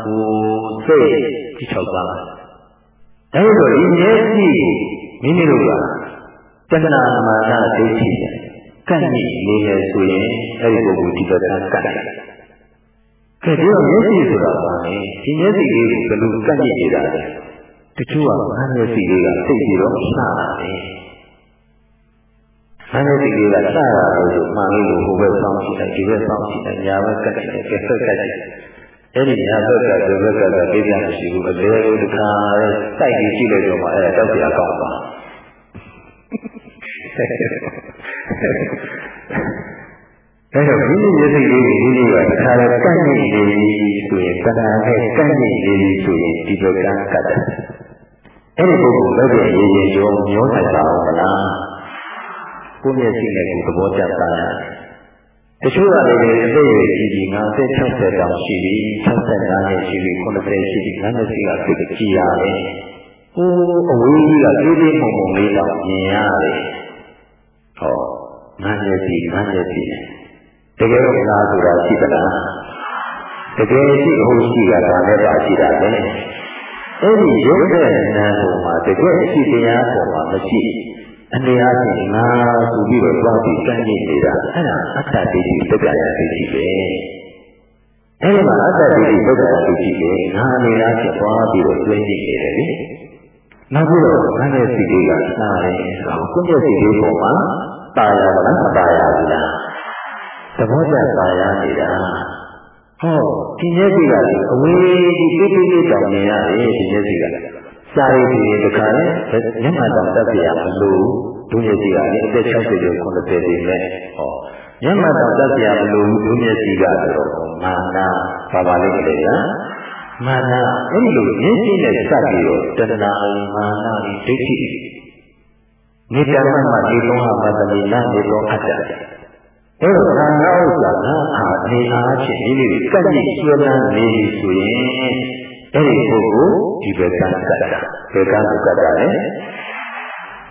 ကိုယ်စိတ်ဒီ6ပါးအဲ့တော့ဒီမျက်စိမိမိတို့ကတဏှာမာနဒိဋ္ဌိကန့်ညိနေရဆိုရင်အဲ့ဒီပုဂ္ဂိုလ်ဒီပကံကန့်တယ် ကဲဒီတော့မျက်စိဆိုတာပါလေဒီမျက်စိလေးကိုဘယ်လိုကန့်ကြည့်နေတာလဲတချို့ကငါးမျက်စိလေးကသိပြီးတော့လှတာလေငါးမျက်စိလေးကလှတာလို့မှန်လေးကိုဟိုဘက်ဆောင်ကြည့်လိုက်ဒီဘက်ဆောင်ကြည့်လိုက်ညာဘက်ကတ်ကြည့်လိုက်ကဲဆက်ကတ်ကြည့်အဲ့ဒီညာဘက်ကဒီဘက်ကကသိကြမရှိဘူးအလေကိုတခါစိုက်ပြီးကြည့်လိုက်တော့မှအဲ့ဒါတောက်ပြကောင်းပါ အဲ့တော့မိမိမျက်စိလေးကိုမိမိကတခါတော့ကန့်နေနေဆိုရင်တဏှာနဲ့ကန့်နေနေဆိုရင်ဒီလိုကန့်ကတ်တယ်။အဲ့ဒီပုဂ္ဂိုလ်လည်းပဲရေရေရောမျောနိုင်ပါဦးမလား။ကိုယ့်မျက်စိနဲ့ကိုယ်သဘောကျတာ။တချို့ကလည်းအသက်ရွယ်ကြီးကြီးငါအသက်60တောင်ရှိပြီ65နှစ်ရှိပြီ90ရှိပြီငါမျက်စိကသိကြည်ရတယ်။ဟိုးအဝေးကြီးကသေးသေးပုံပုံလေးတော့မြင်ရတယ်။ဟောငါမျက်စိငါမျက်စိ တကယ်တော့ငါဆိုတာရှိသလားတကယ်ရှိဟုတ်ရှိတာဒါလည်းပါရှိတာပဲအဲ့ဒီရုပ်တဲ့နာမ်ပေါ်မှာတကယ်ရှိတရားပေါ်မှာမရှိအနေအားဖြင့်ငါဆိုပြီးတော့သွားပြီးကန့်ကျင်နေတာအဲ့ဒါအတ္တဒိဋ္ဌိသက္ကာယဒိဋ္ဌိပဲအဲ့ဒီမှာအတ္တဒိဋ္ဌိသက္ကာယဒိဋ္ဌိပဲငါအနေအားဖြင့်သွားပြီးတော့တွင်းနေနေတယ်လေနောက်ပြီးတော့ငါရဲ့စိတ်တွေကနားတယ်ဆိုတော့ကိုယ့်ရဲ့စိတ်လေးပေါ်မှာတာယာမလားမတာယာဘူးလား သဘောကျပါရနေတာဟောဒီမျက်စိကလေအဝေးကြီးတိတိတိတောင်မြင်ရတယ်ဒီမျက်စိကစာရည်ဒီတခါလေမျက်မှန်တောင်တက်ပြရမလို့ဒုမျက်စိကလေအသက်60ကျော်90ဒီမဲ့ဟောမျက်မှန်တောင်တက်ပြရမလို့ဒုမျက်စိကတော့မာနာပါပါလိမ့်မယ်ဗျာမာနာအဲ့လိုမျက်စိနဲ့စပ်ပြီးတော့တဏှာမာနာဒိဋ္ဌိနေတမမဒီလုံးဟာမတ္တိနာနေတော့အတ္တ အဲ့တော့ခန္ဓာဥစ္စာကအာအနေအားဖြင့်ဒီလိုကပ်ပြီးဆွဲလန်းနေပြီဆိုရင်အဲ့ဒီပုဂ္ဂိုလ်ဒီဘက်ကကတ်တာဘက်ကကတ်တာလေ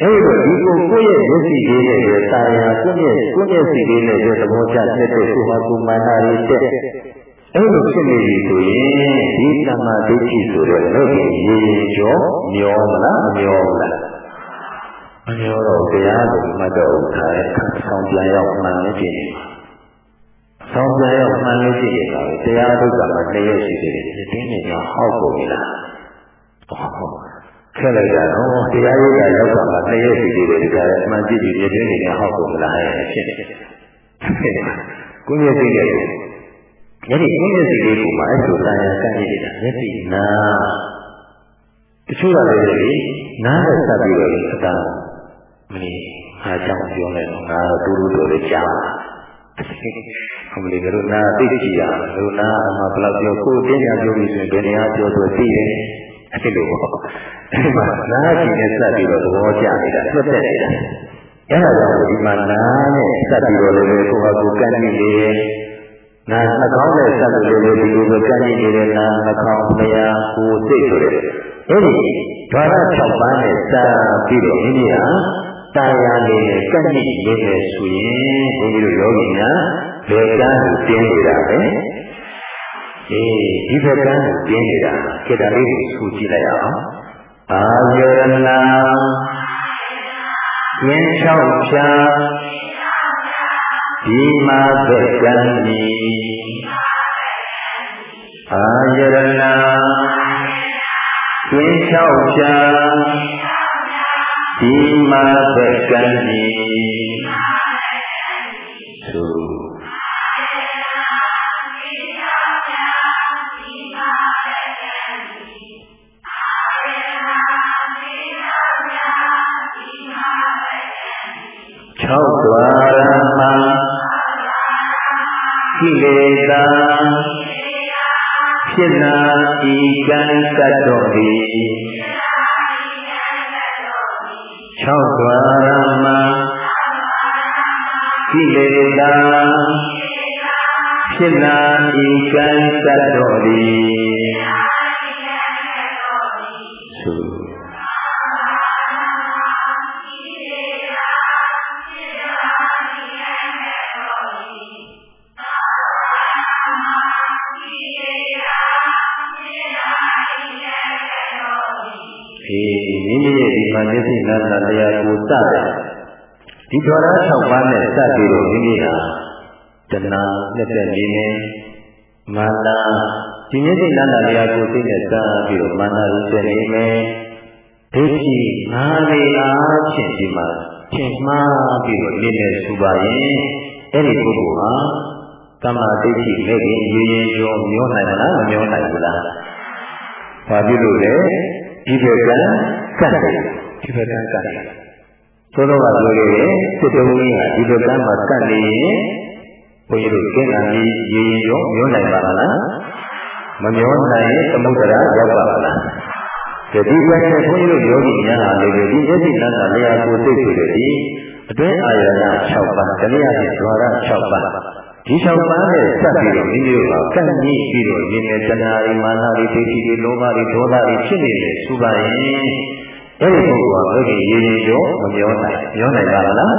အဲ့တော့ဒီကိုကိုယ့်ရဲ့မျက်စိလေးနဲ့ရတာယာကိုယ့်ရဲ့ကိုယ့်ရဲ့စိတ်လေးနဲ့ရသဘောကျတဲ့ကိုယ်ဟာကိုယ်မာနရတဲ့အဲ့လိုဖြစ်နေပြီဆိုရင်ဒီတမ္မာဒိဋ္ဌိဆိုတဲ့လောကကြီးရေကျော်မျောမလားမမျောဘူးလား မပြောတော့တရားကိုမှတ်တော့ခါရဲဆောင်းပြန်ရောက်မှန်လို့ဖြစ်နေဆောင်းပြန်ရောက်မှန်လို့ဖြစ်နေတာပဲတရားဒုက္ခမှာနှစ်ရက်ရှိသေးတယ်ဒီတင်းနေကဟောက်ကုန်ပြီလားခဲလိုက်တာတော့တရားရိပ်ကရောက်တာမှာနှစ်ရက်ရှိသေးတယ်ဒီကရဲအမှန်ကြည့်ကြည့်ဒီတင်းနေကဟောက်ကုန်မလားဖြစ်နေကိုယ့်ရဲ့စိတ်ရဲ့အဲ့ဒီကိုယ့်ရဲ့စိတ်လေးကိုမှအဲ့လိုတာယာကန့်နေတာမျက်စိနာတချို့ကလည်းနားနဲ့စပ်ပြီးတော့အတား မင်းအားကြောင့်ပြောလိုက်တော့ငါတော့တူတူတော်လေးကြားဟုတ်လေကတော့နာသိကြည့်ရလို့နာအမှဘယ်လောက်ပြောကိုတင်းညာပြောပြီးဆိုရင်ဘယ်နေရာပြောဆိုသိတယ်အဲ့လိုပေါ့အဲ့မှာနားကြည့်နဲ့စပ်ပြီးတော့သဘောကျနေတာတွက်တက်နေတာအဲ့ဒါကြောင့်ဒီမှာနားနဲ့စပ်ပြီးတော့လည်းကိုယ့်ဟာကိုယ်ကန့်နေနေတယ်နာနှာခေါင်းနဲ့စပ်လို့လည်းဒီလိုပဲကန့်နေနေတယ်နာနှာခေါင်းလျာကိုယ်စိတ်ဆိုတဲ့အဲ့ဒီဓာရ6ပါးနဲ့စပ်ပြီးတော့မိမိဟာ တာယာနေနဲ့ကန့်နေနေတယ်ဆိုရင်ဘုန်းကြီးတို့ယောဂီများဘယ်ကန်းကိုတင်းနေတာလဲအေးဒီဘက်ကန်းကိုတင်းနေတာခေတ္တလေးကိုဆူကြည့်လိုက်အောင်အာယရဏကျင်းချောက်ဖြာဒီမှာဘက်ကန်းဒီအာယရဏကျင်းချောက်ဖြာ ဒီမှာဘက်ကန်းဒီသု၆ဒွါရမကိလေသာဖြစ်နာဤကံကတ်တော်သည် ၆ဒွါရမကိလေသာဖြစ်နာဤကံကတ် ဒီဒေါ်လာ6ပါးနဲ့စပြီးတော့မိမိဟာတဏှာနှစ်သက်နေနေမာနဒီမျက်စိနာနာတရားကိုသိနေစပြီးတော့မာနရင်းနေမယ်ဒိဋ္ဌိငါးလေးအားဖြင့်ဒီမှာထင်မှားပြီးတော့နေနေဆိုပါရင်အဲ့ဒီပုဂ္ဂိုလ်ဟာကမ္မဒိဋ္ဌိမဲ့ခင်ရည်ရင်ကျော်မျောနိုင်မလားမမျောနိုင်ဘူးလားဘာဖြစ်လို့လဲဒီဘက်ကကတ်တယ်ဒီဘက်ကကတ်တယ် ဆိုတော့ကပြောလေစစ်တုံးကြီးကဒီလိုကမ်းမှာကတ်နေရင်ဘုန်းကြီးတို့ကျင့်တာကြီးရေရင်ရောမျိုးနိုင်ပါလားမမျောနိုင်ရင်သမုဒ္ဒရာရောက်ပါလားဒီဒီပဲဘုန်းကြီးတို့ယောဂီများဟာလည်းဒီအဋ္ဌိလက္ခဏာလျာကိုသိဆိုတယ်ဒီအတွင်းအာရဏ6ပါးတနည်းအားဖြင့်ဇွာရ6ပါးဒီ6ပါးနဲ့စပ်ပြီးတော့မိမိတို့ကကန့်ညှိပြီးတော့ရင်းနဲ့တဏှာတွေမာနတွေဒိဋ္ဌိတွေလောဘတွေဒေါသတွေဖြစ်နေတယ်ဆိုပါရင် အဲ့ဒီပုဂ္ဂိုလ်ကဘယ်ကြီးရင်းရင်းရောမမျောနိုင်မျောနိုင်ပါလား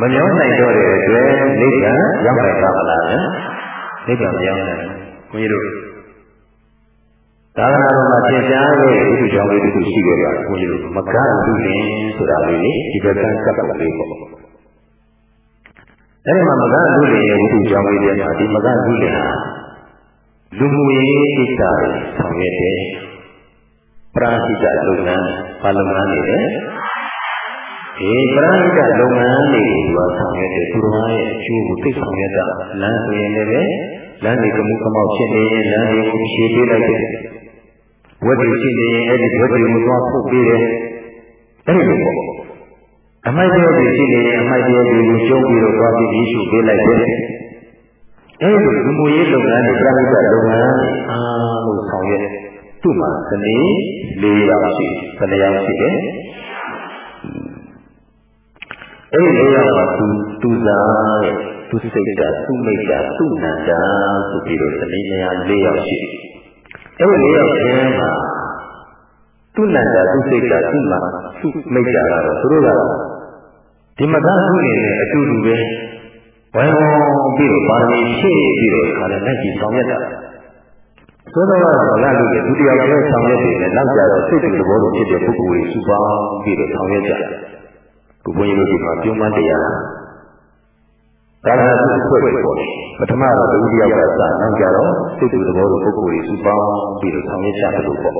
မမျောနိုင်တော့တဲ့အတွက်နိဗ္ဗာန်ရောက်နိုင်ပါမလားနိဗ္ဗာန်မရောက်နိုင်ဘူးဘုန်းကြီးတို့သာသနာတော်မှာသင်ကြားခဲ့တဲ့ဥပ္ပကြောင့်လေးတစ်ခုရှိခဲ့ပါဘုန်းကြီးတို့မကန့်လူလင်ဆိုတာလေးလေဒီဘက်ကကပ်ကပ်လေးပေါ့အဲ့ဒီမှာမကလူလင်ရဲ့ဝိတုကြောင့်လေးတွေမှာဒီမကလူလင်ဟာလူမှုရေးကိစ္စတွေဆောင်ရွက်တယ် ပရာဟိတလုပ်ငန်းဘာလုပ်ငန်းတွေလဲဒီပရာဟိတလုပ်ငန်းတွေကိုဆောင်ရွက်တယ်သူတော်ရဲ့အကျိုးကိုသိဆောင်ရွက်တာလမ်းဆိုရင်လည်းလမ်းတွေကမှုကမောက်ဖြစ်နေရင်လမ်းတွေကိုရှင်းပေးလိုက်တယ်ဝတ်တွေရှိနေရင်အဲ့ဒီဝတ်တွေကိုသွားဖုတ်ပေးတယ်အဲ့ဒီလိုပေါ့အမိုက်တရားတွေရှိနေရင်အမိုက်တရားတွေကိုကျုံးပြီးတော့သွားပြီးရေးရှုပေးလိုက်တယ်အဲ့ဒီလူမှုရေးလုပ်ငန်းတွေပြိုင်တဲ့လုပ်ငန်းအားလို့ဆောင်ရွက် သူ့မှာသနေ၄ယောက်ရှိသနေယောက်ရှိတယ်အဲ့ဒီ၄ယောက်ကသူသူစားတဲ့သူစိတ်ကသူမိတ်ကသူနန္တာဆိုပြီးတော့သနေများ၄ယောက်ရှိအဲ့ဒီ၄ယောက်ထဲမှာသူနန္တာသူစိတ်ကသူ့မှာသူမိတ်ကကတော့သူတို့ကဒီမကသူနေနဲ့အတူတူပဲဝိုင်းဝန်းပြီးတော့ပါရမီဖြည့်ပြီးတော့ခါလည်းလက်ကြည့်ဆောင်ရတာ သောတော်ကတော့လာလို့ဒုတိယကျဲဆောင်ရွက်တယ်နဲ့နောက်ကြတော့စိတ်တူသဘောတူဖြစ်တဲ့ပုဂ္ဂိုလ်ကြီးစုပေါင်းပြီးတော့ဆောင်ရွက်ကြတယ်။ကိုဘုန်းကြီးတို့ဒီမှာပြုံးမတရားဒါကသူ့အဖွဲ့ပေါ်တယ်။ပထမတော့ဒုတိယကစနောက်ကြတော့စိတ်တူသဘောတူပုဂ္ဂိုလ်ကြီးစုပေါင်းပြီးတော့ဆောင်ရွက်ကြတယ်လို့ပေါ့။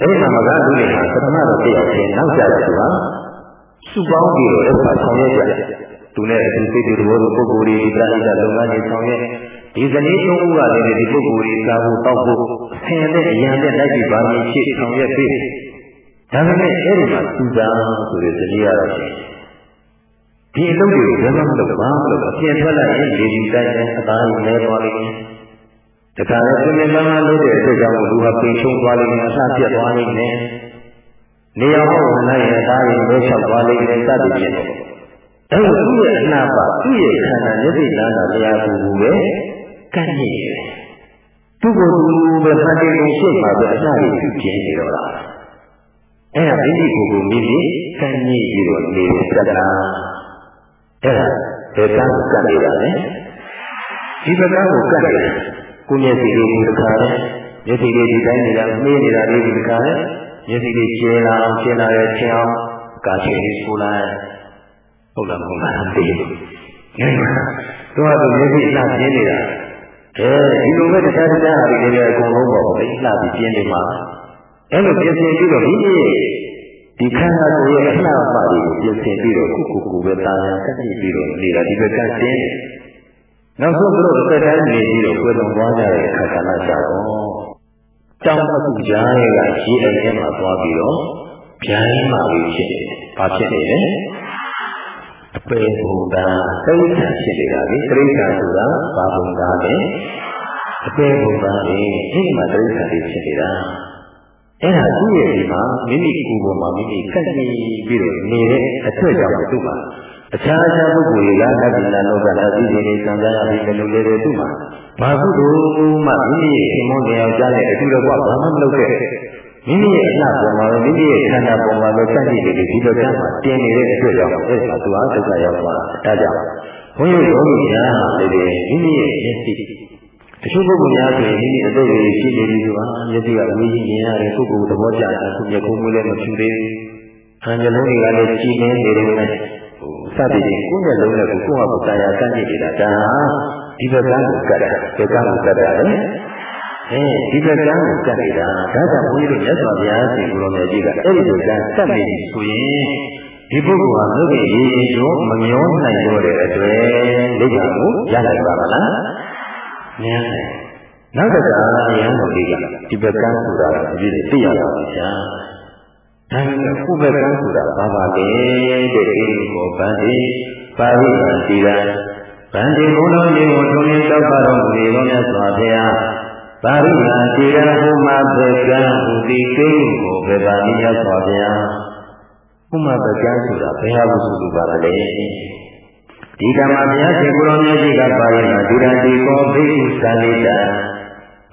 အဲဒီမှာမကလူတွေဟာပထမတော့တရားချင်းနောက်ကြတော့သူကစုပေါင်းပြီးတော့အဲ့ဒါဆောင်ရွက်ကြတယ်။ သူနဲ့အတူစိတ်တူသဘောတူပုဂ္ဂိုလ်ကြီးပြိဋိဒလုပ်ငန်းတွေဆောင်ရွက်ဒီဇနီးသုံးဦးကလည်းဒီပုဂ္ဂိုလ်ကြီးစားဖို့တောက်ဖို့ဆင်တဲ့အရန်နဲ့လိုက်ပြီးပါမီရှိဆောင်ရွက်ပြီးဒါပေမဲ့အဲ့ဒီမှာသူစားဆိုတဲ့ဇနီးရတော့ရှိဒီအလုပ်တွေကိုဘယ်မှမလုပ်ပါမလို့အပြင်ထွက်လိုက်ရင်လေဒီတိုက်တဲ့အသားကြီးလဲသွားလိမ့်မယ်တတခါလဲပြင်ပြင်ပန်းပန်းလုပ်တဲ့အတွက်ကြောင့်လူဟာပင်ချုံသွားလိမ့်မယ်အဆပြတ်သွားလိမ့်မယ်နေရာဟောဝန်နိုင်ရဲ့သားရင်ပဲလျှောက်သွားလိမ့်မယ်စသည်ဖြင့် အဲလိုသူ့ရဲ့အနာပါသူ့ရဲ့ခန္ဓာမျက်စိလမ်းတာတရားကိုပဲကန့်ညိတယ်သူ့ကိုယ်သူပဲဖတ်တယ်ကိုရှေ့မှာပဲအနာကြီးပြုကျင်းနေတော့တာအဲ့ဒါမိမိကိုယ်ကိုမိမိကန့်ညိပြီးတော့နေတဲ့သတ္တနာအဲ့ဒါဘယ်ကံကန့်နေတာလဲဒီဘက်ကကိုကန့်နေတာကိုမျက်စိလေးကိုတခါလဲမျက်စိလေးဒီတိုင်းနေတာမေးနေတာလေးဒီတခါလဲမျက်စိလေးကျဲလာအောင်ကျဲလာရဲ့ချင်အောင်ကာချင်လေးဆိုလိုက် ဟုတ်လားမဟုတ်လားသိတယ်ငယ်မှာတော့သူမျက်စိလှပြင်းနေတာအဲဒီလိုပဲတခြားတခြားဟာတွေလည်းအကုန်လုံးပေါ့လေလှပြီးပြင်းနေမှာအဲ့လိုပြင်ဆင်ပြီးတော့မိမိဒီခန္ဓာကိုယ်ရဲ့အလှအပတွေကိုပြင်ဆင်ပြီးတော့ခုခုခုပဲတာယာကတိပြီးတော့နေတာဒီဘက်ကတင်းနောက်ဆုံးသူတို့တစ်သက်တိုင်းနေပြီးတော့ကိုယ်တော်သွားကြတဲ့အခါကလည်းကြောက်တော့ကြောင်းတစ်ခုကြားရဲ့ကရေအထဲမှာသွားပြီးတော့ဗျာရင်မှာပြီးဖြစ်တယ်။ဘာဖြစ်နေလဲ။ အပေဘုံသာသိဋ္ဌာဖြစ်နေတာလေ။သိဋ္ဌာဆိုတာဘာဘုံသာလဲ။အပေဘုံသာလေဒီမှာသိဋ္ဌာတွေဖြစ်နေတာ။အဲ့ဒါသူ့ရဲ့ဒီမှာမိမိကိုယ်ပေါ်မှာမိမိကတ်နေပြီးတော့နေတဲ့အထက်ကြောင့်သူ့မှာအခြားအခြားပုဂ္ဂိုလ်တွေကသတ္တိနာလောကလာသိစေနေစံစားရပြီးဘယ်လိုလဲတဲ့သူ့မှာဘာကုသိုလ်မှမိမိရဲ့ရှင်မွန်တရားကြားတဲ့အတူတော့ဘာမှမလုပ်ခဲ့ မိမိရဲ့အလှပေါ်မှာမိမိရဲ့ခန္ဓာပေါ်မှာပဲစက်ကြည့်နေပြီးဒီလိုကမှာတင်နေတဲ့အတွက်ကြောင့်အဲ့ဒါသူဟာဒုက္ခရောက်သွားတာဒါကြောင့်ဘုန်းကြီးတို့ဘုရားလည်းမိမိရဲ့မျက်စိတချို့ပုဂ္ဂိုလ်များဆိုရင်မိမိအသက်အရွယ်ရှိနေပြီဆိုတာမျက်စိကဝေးကြီးမြင်ရတယ်ပုဂ္ဂိုလ်သဘောကျတယ်ခုမျက်ခုံးမွေးလည်းမဖြူသေးဘူး။ခံကြလုံးတွေကလည်းကြည်နေနေတယ်နဲ့စသည်ဖြင့်ကိုယ့်ရဲ့လုံးနဲ့ကိုကိုယ့်ဟာကိုယ်တရားကန့်ကြည့်နေတာဒါဒီဘက်ကကိုကတ်တာဘက်ကကိုကတ်တာလေ အဲဒီဘက်ကကိုကတ်နေတာဒါကြောင့်ဘုန်းကြီးတို့မြတ်စွာဘုရားရှင်ကိုရောမြတ်ကြီးကအဲ့ဒီဘက်ကကတ်နေပြီဆိုရင်ဒီပုဂ္ဂိုလ်ဟာလုတ်ရဲ့ရေကျော်မမျောနိုင်တော့တဲ့အတွက်လိက္ခာကိုရနိုင်ပါမလားဉာဏ်နောက်တစ်ခါအရန်တော်လေးကဒီဘက်ကဆိုတာအပြည့်သိရပါပါဗျာဒါပေမဲ့ခုဘက်ကန်းဆိုတာဘာပါလဲတဲ့ဒီကိုဗန္တိပါဠိဗန္တိရဗန္တိဘုလုံးကြီးကိုထုံးရင်းတောက်ပါတော်မူသောမြတ်စွာဘုရား ပါဠိဗန္တိရဟူမှာဘက်ကန်းဟူသည်ကိန်းကိုဘယ်ပါလိမြတ်စွာဘုရားဟူမှာဘက်ကန်းဆိုတာဘယ်ဟာကိုဆိုလိုပါလဲဒီကမှာဘုရားရှင်ကိုရောမြတ်ကြီးကပါဠိမှာဒုရတိကောဘိက္ခုသန္တိတာ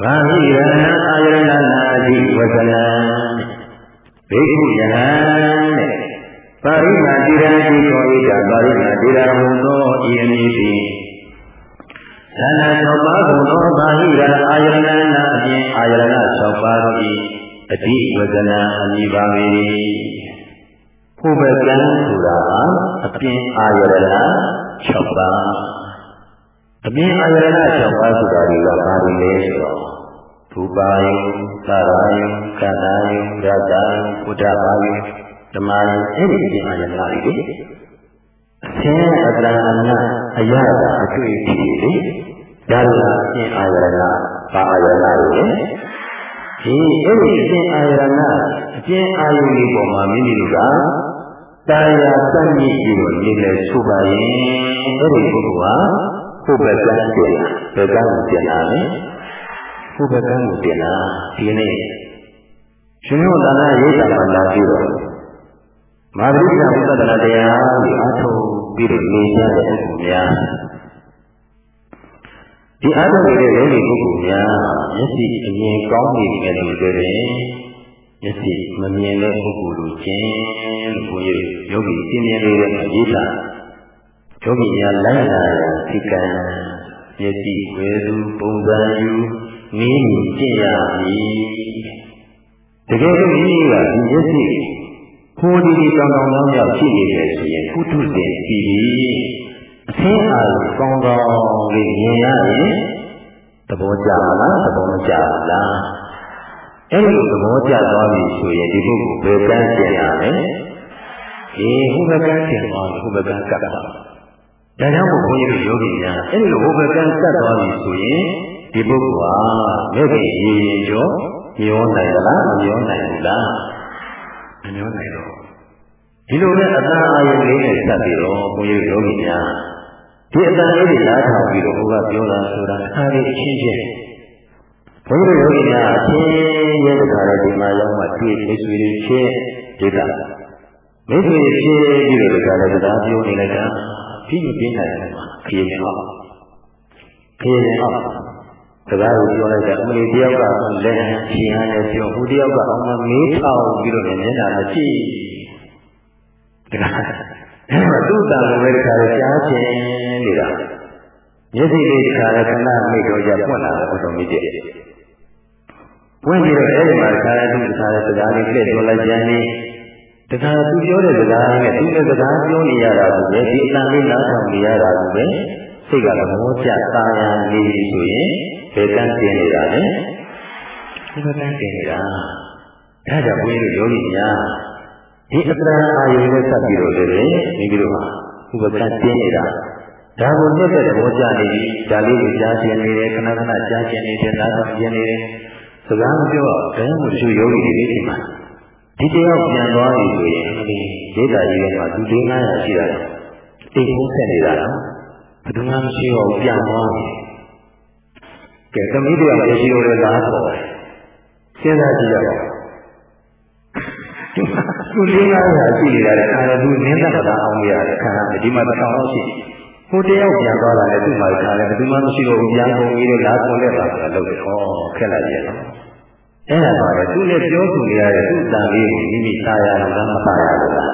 ဘာဟိရဏအာယရဏနာတိဝဇနံဘိက္ခုယဟံတဲ့ပါရိမာတိရတိသောဣဒပါရိမာတိရဟံသောဤအမည်သည် သန္တာသောပါကုသောဘာဟိရအာယရဏနာအပြင်အာယရဏသောပါတို့ဤအတိဝဇနာအမည်ပါ၏ဖုဘကံဆိုတာအပြင်အာယရဏ6ပါးအပြင်အာယရဏ6ပါးဆိုတာဒီကဘာတွေလဲဆိုတော့ရူပါယံသာရယံကတ္တယံရတ္တယံဘုဒ္ဓဘာယံဓမ္မယံအဲ့ဒီဒီအာယနာတွေလေအသင်အတ္တအနအယတာအတွေ့အထိလေ ဒါလာအရှင်အာယနာဘာအာယနာတွေလေဒီအဲ့ဒီအရှင်အာယနာအရှင်အာယုလေးပေါ်မှာမိမိတို့ကတာယာစံ့မြင့်ပြီးတော့နေလဲဆိုပါရင်အဲ့ဒီပုဂ္ဂိုလ်ဟာဘုဘကံပြန်ဘယ်ကံပြန်လာလဲဘုဘကံကိုတင်လာဒီနေ့ရှင်တို့သာနာရိတ်တာမှလာပြီးတော့မာသရိကဝိသဒနာတရားကိုအားထုတ်ပြီးတော့နေကြတဲ့ပုဂ္ဂိုလ်များ ဒီအားထုတ်နေတဲ့ယောဂီပုဂ္ဂိုလ်များမျက်စိအမြင်ကောင်းနေတယ်လို့ပြောတယ်မျက်စိမမြင်တဲ့ပုဂ္ဂိုလ်လိုချင်းလို့ကိုယ်ယောဂီပြင်းပြနေတဲ့အရေးတာယောဂီများလိုက်လာတဲ့ဒီကံမျက်စိဝေသူပုံစံယူနည်းမြင်ကြည့်ရမည်တကယ်လို့မိမိကဒီမျက်စိခိုးဒီဒီတောင်တောင်တောင်ရောက်ရှိနေတယ်ဆိုရင်ကုထုစဉ်ပြီး ပြီးအသင်းအားကောင်းကောင်းလေးမြင်ရရင်သဘောကျလားသဘောမကျလားအဲ့ဒီသဘောကျသွားပြီဆိုရင်ဒီပုဂ္ဂိုလ်ဘယ်ကန်းကျင်ရလဲဒီဟိုဘက်ကန်းကျင်သွားဟိုဘက်ကန်းကတ်တာဒါကြောင့်ဘုန်းကြီးတို့ယောဂီများအဲ့ဒီလိုဟိုဘက်ကန်းကတ်သွားပြီဆိုရင်ဒီပုဂ္ဂိုလ်ဟာမြတ်ကြီးရေရေကျော်မျောနိုင်သလားမမျောနိုင်ဘူးလားမမျောနိုင်တော့ဒီလိုနဲ့အတန်အာယုလေးနဲ့ဆက်ပြီးတော့ဘုန်းကြီးယောဂီများ ဒီအတန်လေးတွေနားထောင်ပြီးတော့ဘုရားပြောတာဆိုတာအားလေးအချင်းချင်းဘုန်းကြီးတို့ယောဂီများအချင်းရဲ့တခါတော့ဒီမှာရောက်မှတွေ့မိတ်ဆွေတွေချင်းဒေသမိတ်ဆွေချင်းပြီးတော့တခါတော့တရားပြောနေလိုက်တာပြီးပြင်းနိုင်တယ်ခရီးနေအောင်ခရီးနေအောင်စကားကိုပြောလိုက်တာအမလီတယောက်ကလက်ဟန်ချီဟန်နဲ့ပြောဟိုတယောက်ကအောင်မမေးထောင်ပြီးတော့လည်းမျက်နှာနဲ့ကြည့်တခါအဲ့မှာသူ့တန်ကိုပဲတခါကြားချင်နေတာ မျက်စိလေးတခါလည်းခဏမိတော့ကြပွင့်လာတယ်ဘုတော်မြစ်ကြီးပွင့်ပြီးတော့အဲ့ဒီမှာတခါလည်းသူ့တခါလည်းစကားလေးပြည့်ပြောလိုက်ကြနေတခါသူပြောတဲ့စကားနဲ့သူ့ရဲ့စကားပြောနေရတာကိုပဲဒီအတန်လေးနားထောင်နေရတာကိုပဲစိတ်ကသဘောကျတာယာနေပြီဆိုရင်ဘယ်တန်းတင်နေတာလဲဘယ်တန်းတင်နေတာဒါကြောင့်ဘုန်းကြီးတို့ယောဂီများဒီအတ္တအာယုနဲ့ဆက်ပြီးတော့လည်းမိမိတို့ဟာဥပကတင်းနေတာ ဒါကိုမြတ်တဲ့သဘောကျနေပြီဒါလေးကိုကြားကျင်နေတယ်ခဏခဏကြားကျင်နေတယ်နားထောင်ကျင်နေတယ်စကားမပြောဘယ်မှသူယောဂီတွေဒီမှာဒီတယောက်ပြန်သွားပြီဆိုရင်ဒီဒေတာကြီးကမှသူ၄900ရှိတာတိတ်ဆုံးဆက်နေတာနော်ဘယ်သူမှမရှိတော့ပြန်သွားပြီကဲသမီးတယောက်ရှိလို့လည်းလားပေါ့စဉ်းစားကြည့်ရအောင်သူ၄900ရှိနေတာလေအဲဒါသူနင်းသက်တာအောင်ရတဲ့ခါဒီမှာတစ်ထောင်လောက်ရှိ ဟိုတယောက်ပြန်သွားတာလည်းသူ့မှာခါလည်းဘယ်သူမှမရှိတော့ဘူးပြန်ကုန်ပြီးတော့လားကုန်လက်ပါဆိုတာလုပ်တယ်ဟောခက်လိုက်ရဲ့နော်အဲ့ဒါပါလေသူလည်းပြောသူနေရတဲ့သူ့တန်လေးကိုမိမိသားရတာမပါရဘူးလား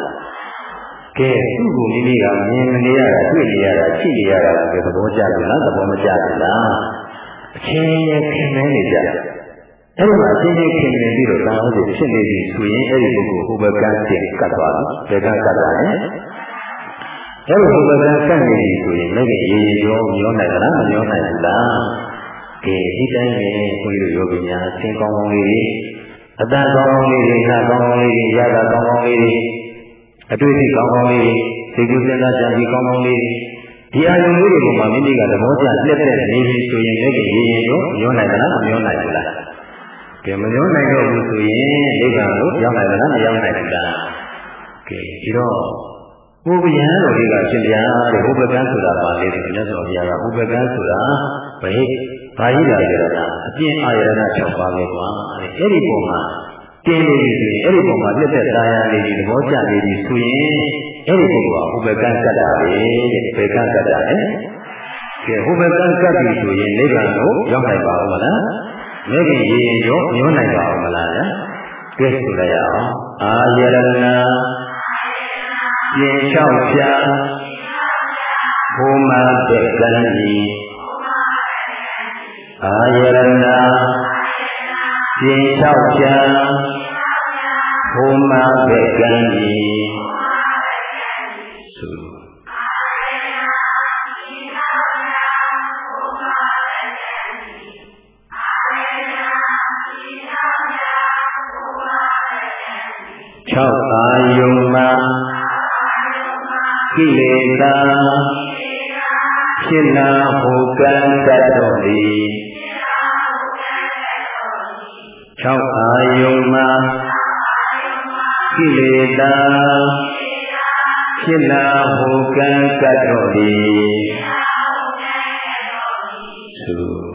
ကဲသူ့ကိုမိမိကမြင်နေရတာတွေ့နေရတာရှိနေရတာကသဘောကျတယ်လားသဘောမကျဘူးလားအချင်းရဲ့ခင်နေနေကြအဲ့ဒီမှာအချင်းချင်းခင်နေပြီးတော့တာဟုတ်ဖြစ်နေပြီဆိုရင်အဲ့ဒီပုဂ္ဂိုလ်ဟိုဘက်ကတင်ကတ်သွားတယ်ဘယ်ကကတ်သွားလဲ အဲ့ဒီဟိုဘက်ကကတ်နေပြီဆိုရင်လည်းရေရေရောမျောနိုင်သလားမမျောနိုင်ဘူးလားကဲဒီတိုင်းပဲခွေးတို့ယောဂီများသင်ကောင်းကောင်းလေးတွေအတန်ကောင်းကောင်းလေးတွေနာကောင်းကောင်းလေးတွေရတာကောင်းကောင်းလေးတွေအတွေ့အထိကောင်းကောင်းလေးတွေသိကုစဉ်းစားကြံပြီးကောင်းကောင်းလေးတွေဒီအာယုံလေးတွေပေါ်မှာမိမိကသဘောကျလက်သက်နေပြီဆိုရင်လည်းရေရေရောမျောနိုင်သလားမမျောနိုင်ဘူးလားကဲမမျောနိုင်တော့ဘူးဆိုရင်ဒိဋ္ဌာကိုရောက်နိုင်သလားမရောက်နိုင်ဘူးလားကဲဒီတော့ ဘုဗယံတော်ကြီးကရှင်ဗျာတဲ့ဘုပကံဆိုတာပါလေတဲ့မြတ်စွာဘုရားကဘုပကံဆိုတာဘယ်ဘာကြီးလာကြတာအပြင်းအာရဏ6ပါးပဲကွာတဲ့အဲ့ဒီပုံမှာတင်းနေပြီဆိုရင်အဲ့ဒီပုံမှာလက်သက်သားရနေပြီသဘောကျနေပြီဆိုရင်အဲ့ဒီပုံကဘုပကံကတ်တာပဲတဲ့ဘယ်ကံကတ်တာလဲကဲဘုပကံကတ်ပြီဆိုရင်နိဗ္ဗာန်ကိုရောက်နိုင်ပါဦးမလားမြဲကြီးရေရင်ရောညွှန်းနိုင်ပါဦးမလားကဲဆိုလိုက်ရအောင်အာယရဏ ပြင်လျှောက်ဖြာဘုမတေကံဤအာယရဏပြင်လျှောက်ဖြာဘုမတေကံဤ၆အာယုံမှာ ကိလေသာဖြစ်နာဟုကံတတ်တော်သည်၆အာယုံမှာကိလေသာဖြစ်နာဟုကံတတ်တော်သည်သု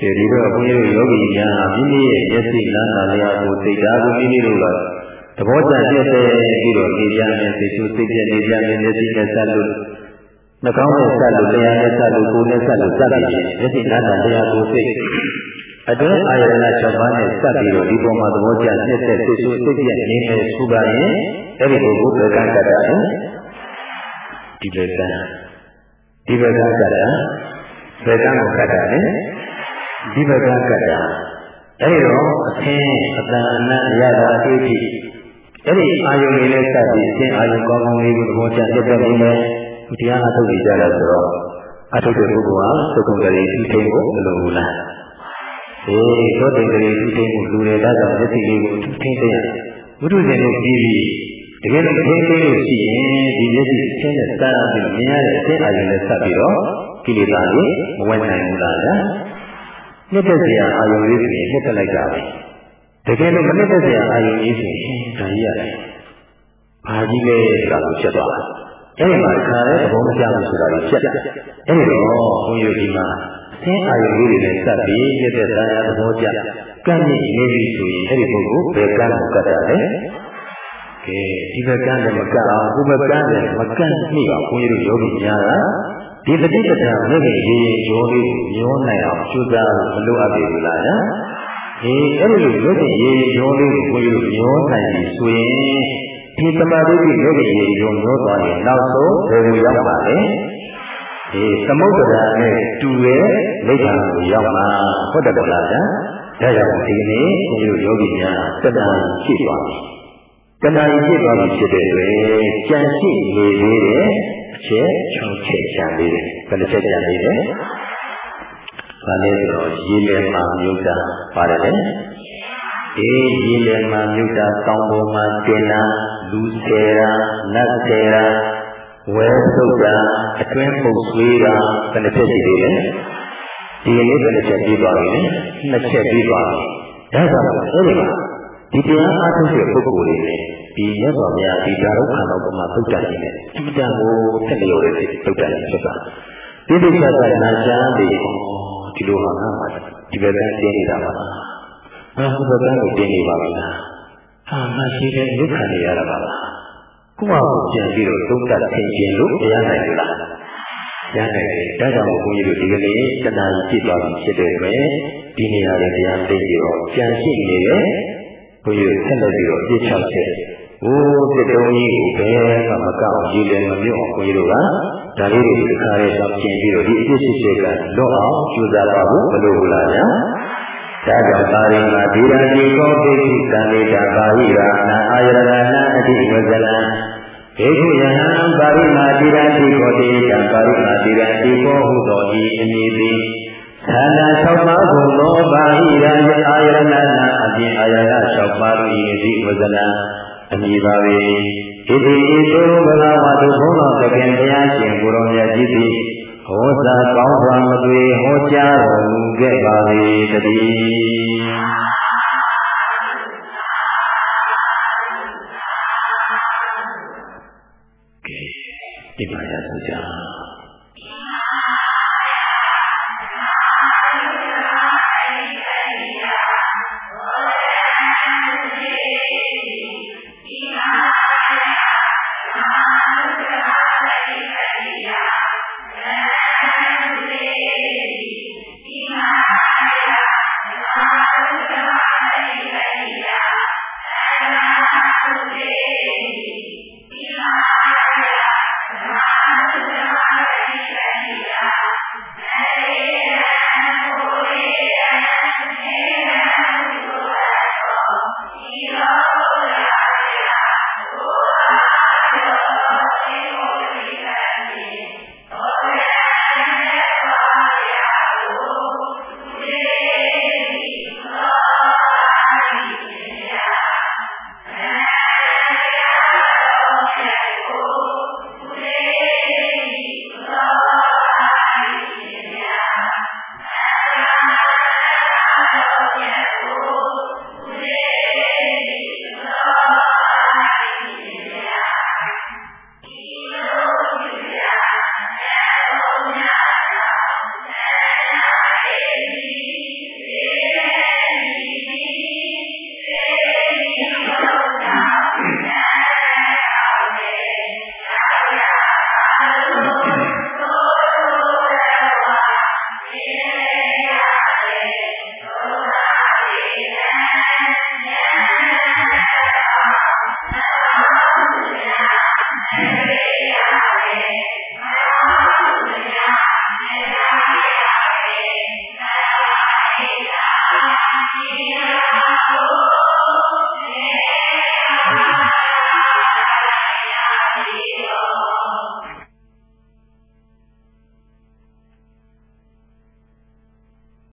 ဒီတော့ဘုန်းကြီးတို့ယောဂီများမိမိရဲ့မျက်စိလမ်းသာလျာကိုသိတာကိုမိမိတို့ကသဘောကျပြည့်တဲ့ပြီးတော့နေကြမယ်သိချိုးသိပြနေကြမယ်မျက်စိနဲ့ဆက်လို့နှာခေါင်းနဲ့ဆက်လို့လျှာနဲ့ဆက်လို့ကိုယ်နဲ့ဆက်လို့စသည်ဖြင့်မျက်စိလမ်းသာလျာကိုသိအတွင်းအာယတနာ6ပါးနဲ့ဆက်ပြီးတော့ဒီပုံမှာသဘောကျပြည့်တဲ့သိချိုးသိပြနေမယ်ဆိုပါရင်အဲ့ဒီပုဂ္ဂိုလ်ဘယ်ကံကတ္တလဲဒီဘက်ကဒီဘက်ကကတ္တဘယ်ကံကိုကတ္တလဲ ဒီဘက်ကကတ္တာအဲဒီတော့အသင်အတန်အနတ်ရတာအတွေ့အထိအဲ့ဒီအာယုံလေးနဲ့စပြီးအသင်အာယုံကောင်းကောင်းလေးကိုသဘောကျတက်တက်နေမယ်ဒီတရားအထုတ်ကြတာဆိုတော့အထုတ်တဲ့ပုဂ္ဂိုလ်ဟာသုက္ကံကလေးဒီထိန်ကိုမလိုဘူးလားအေးသောတိန်ကလေးဒီထိန်ကိုလူတွေဒါကြောင့်မျက်စိလေးကိုထိန်းသိမ်းဘုရုရှင်တို့ပြီးပြီးတကယ်လို့ထိန်းသိမ်းလို့ရှိရင်ဒီမျက်စိအချင်းနဲ့စမ်းပြီးမြင်ရတဲ့အသင်အာယုံနဲ့စပြီးတော့ကိလေသာတွေမဝင်နိုင်ဘူးလား နှစ်သက်စရာအာယုံလေးတွေနှစ်သက်လိုက်တာပဲတကယ်လို့မနစ်သက်စရာအာရုံကြီးဆိုရင်ဒါကြီးရတယ်ဘာကြီးလဲဆိုတာကိုချက်သွားအဲ့ဒီမှာခါတဲ့သဘောမကျဘူးဆိုတာကိုချက်အဲ့ဒီတော့ဘုန်းကြီးတို့ဒီမှာသင်အာရုံလေးတွေနဲ့စပ်ပြီးရတဲ့တရားသဘောကျကန့်မြင့်နေပြီဆိုရင်အဲ့ဒီပုဂ္ဂိုလ်ဘယ်ကံကိုကတ်တာလဲကဲဒီဘက်ကလည်းမကတ်အောင်ကိုယ်ဘက်ကလည်းမကတ်မိအောင်ဘုန်းကြီးတို့ယောဂီများက ဒီတတိပဋ္ဌာန်မြင့်ရေရေရောလေးကိုမျောနိုင်အောင်ကြိုးစားမလုပ်အပ်ပြီလားညာဒီအဲ့ဒီလိုရုပ်ရှင်ရေရောလေးကိုဘုန်းကြီးတို့မျောနိုင်ပြီဆိုရင်ဒီသမာဓိကိုရုပ်ရှင်ရေရောမျောသွားရင်နောက်ဆုံးဘယ်လိုရောက်ပါလဲဒီသမုဒ္ဒရာနဲ့တူရဲ့နိဗ္ဗာန်ကိုရောက်မှာဟုတ်တယ်လားဗျာဒါကြောင့်ဒီနေ့ဘုန်းကြီးတို့ယောဂီများတဏှာရှိသွားပြီတဏှာရှိသွားပြီဖြစ်တဲ့အတွက်ကြံရှိနေသေးတဲ့အ ချက်6ချက်ချန်လေးတယ်ဘယ်နှချက်ချန်လေးလဲဘာလဲဆိုတော့ရေလယ်မှာမြုပ်တာပါတယ်လေအေးရေလယ်မှာမြုပ်တာတောင်ပေါ်မှာတင်တာလူဆယ်တာနတ်ဆယ်တာဝဲဆုပ်တာအတွင်းပုတ်ဆွေးတာဘယ်နှချက်ရှိသေးလဲဒီနေ့ဘယ်နှချက်ပြီးသွားပြီလဲနှစ်ချက်ပြီးသွားပြီဒါကြောင့်အဲ့ဒီမှာဒီတရားအားထုတ်တဲ့ပုဂ္ဂိုလ်တွေနဲ့ ဒီရသော်များဒီဓာတ်ခန္ဓာပမာသုတ်တန်နေတယ်ဒီတန်ကိုတက်လျော်တဲ့သုတ်တန်နေဖြစ်တာဒီတိကျကနာရှားတွေဒီလိုဟာငါဒီဘက်ကတင်းနေတာပါငါဟိုဘက်ကကိုတင်းနေပါပြီလားဟာငါရှိတဲ့ရုပ်ခံနေရတာပါလားကိုယ့်ဟာကိုပြန်ပြီးတော့သုံးသပ်သင်ခြင်းလို့မရနိုင်ဘူးလားရနိုင်တယ်ဒါကြောင့်ဘုန်းကြီးတို့ဒီကနေ့တဏှာကြီးပြစ်သွားပြီဖြစ်တဲ့အတွက်ဒီနေရာတွေတရားသိပြီးတော့ကြံရှိနေတဲ့ဘုန်းကြီးတို့ဆက်လက်ပြီးတော့ပြစ်ချချက် ဟိုးပြတုံးကြီးကိုဘယ်မှမကောက်ရေးလည်းမမြုပ်အောင်ဘုန်းကြီးတို့ကဒါလေးတွေဒီခါလေးတော့ပြင်ပြီးတော့ဒီအဖြစ်ရှိချက်ကလွတ်အောင်ကြိုးစားပါဖို့မလိုဘူးလားညာဒါကြောင့်ပါရိမာဒီရတိကောပိဋိကံလေးတာပါဟိရာနာအာယရဏနာအတိဝဇလံဧကုယဟံပါရိမာတိရတိကောတိတံပါရိမာတိရတိကောဟုသောဤအမည်သည်ဌာန၆ပါးကိုသောပါဟိရာအာယရဏနာအပြင်အာယရ၆ပါး၏ဤဝဇလံ အမည်ပါပဲဣတိဤသို့ဘဂဝါတုဘုန်းတော်သခင်ဘုရားရှင်ကိုရောမြတ်ကြီးသည်ဟောစာကောင်းစွာမသွေဟောကြားတော်မူခဲ့ပါလေတည်းဒီမှာရသကြ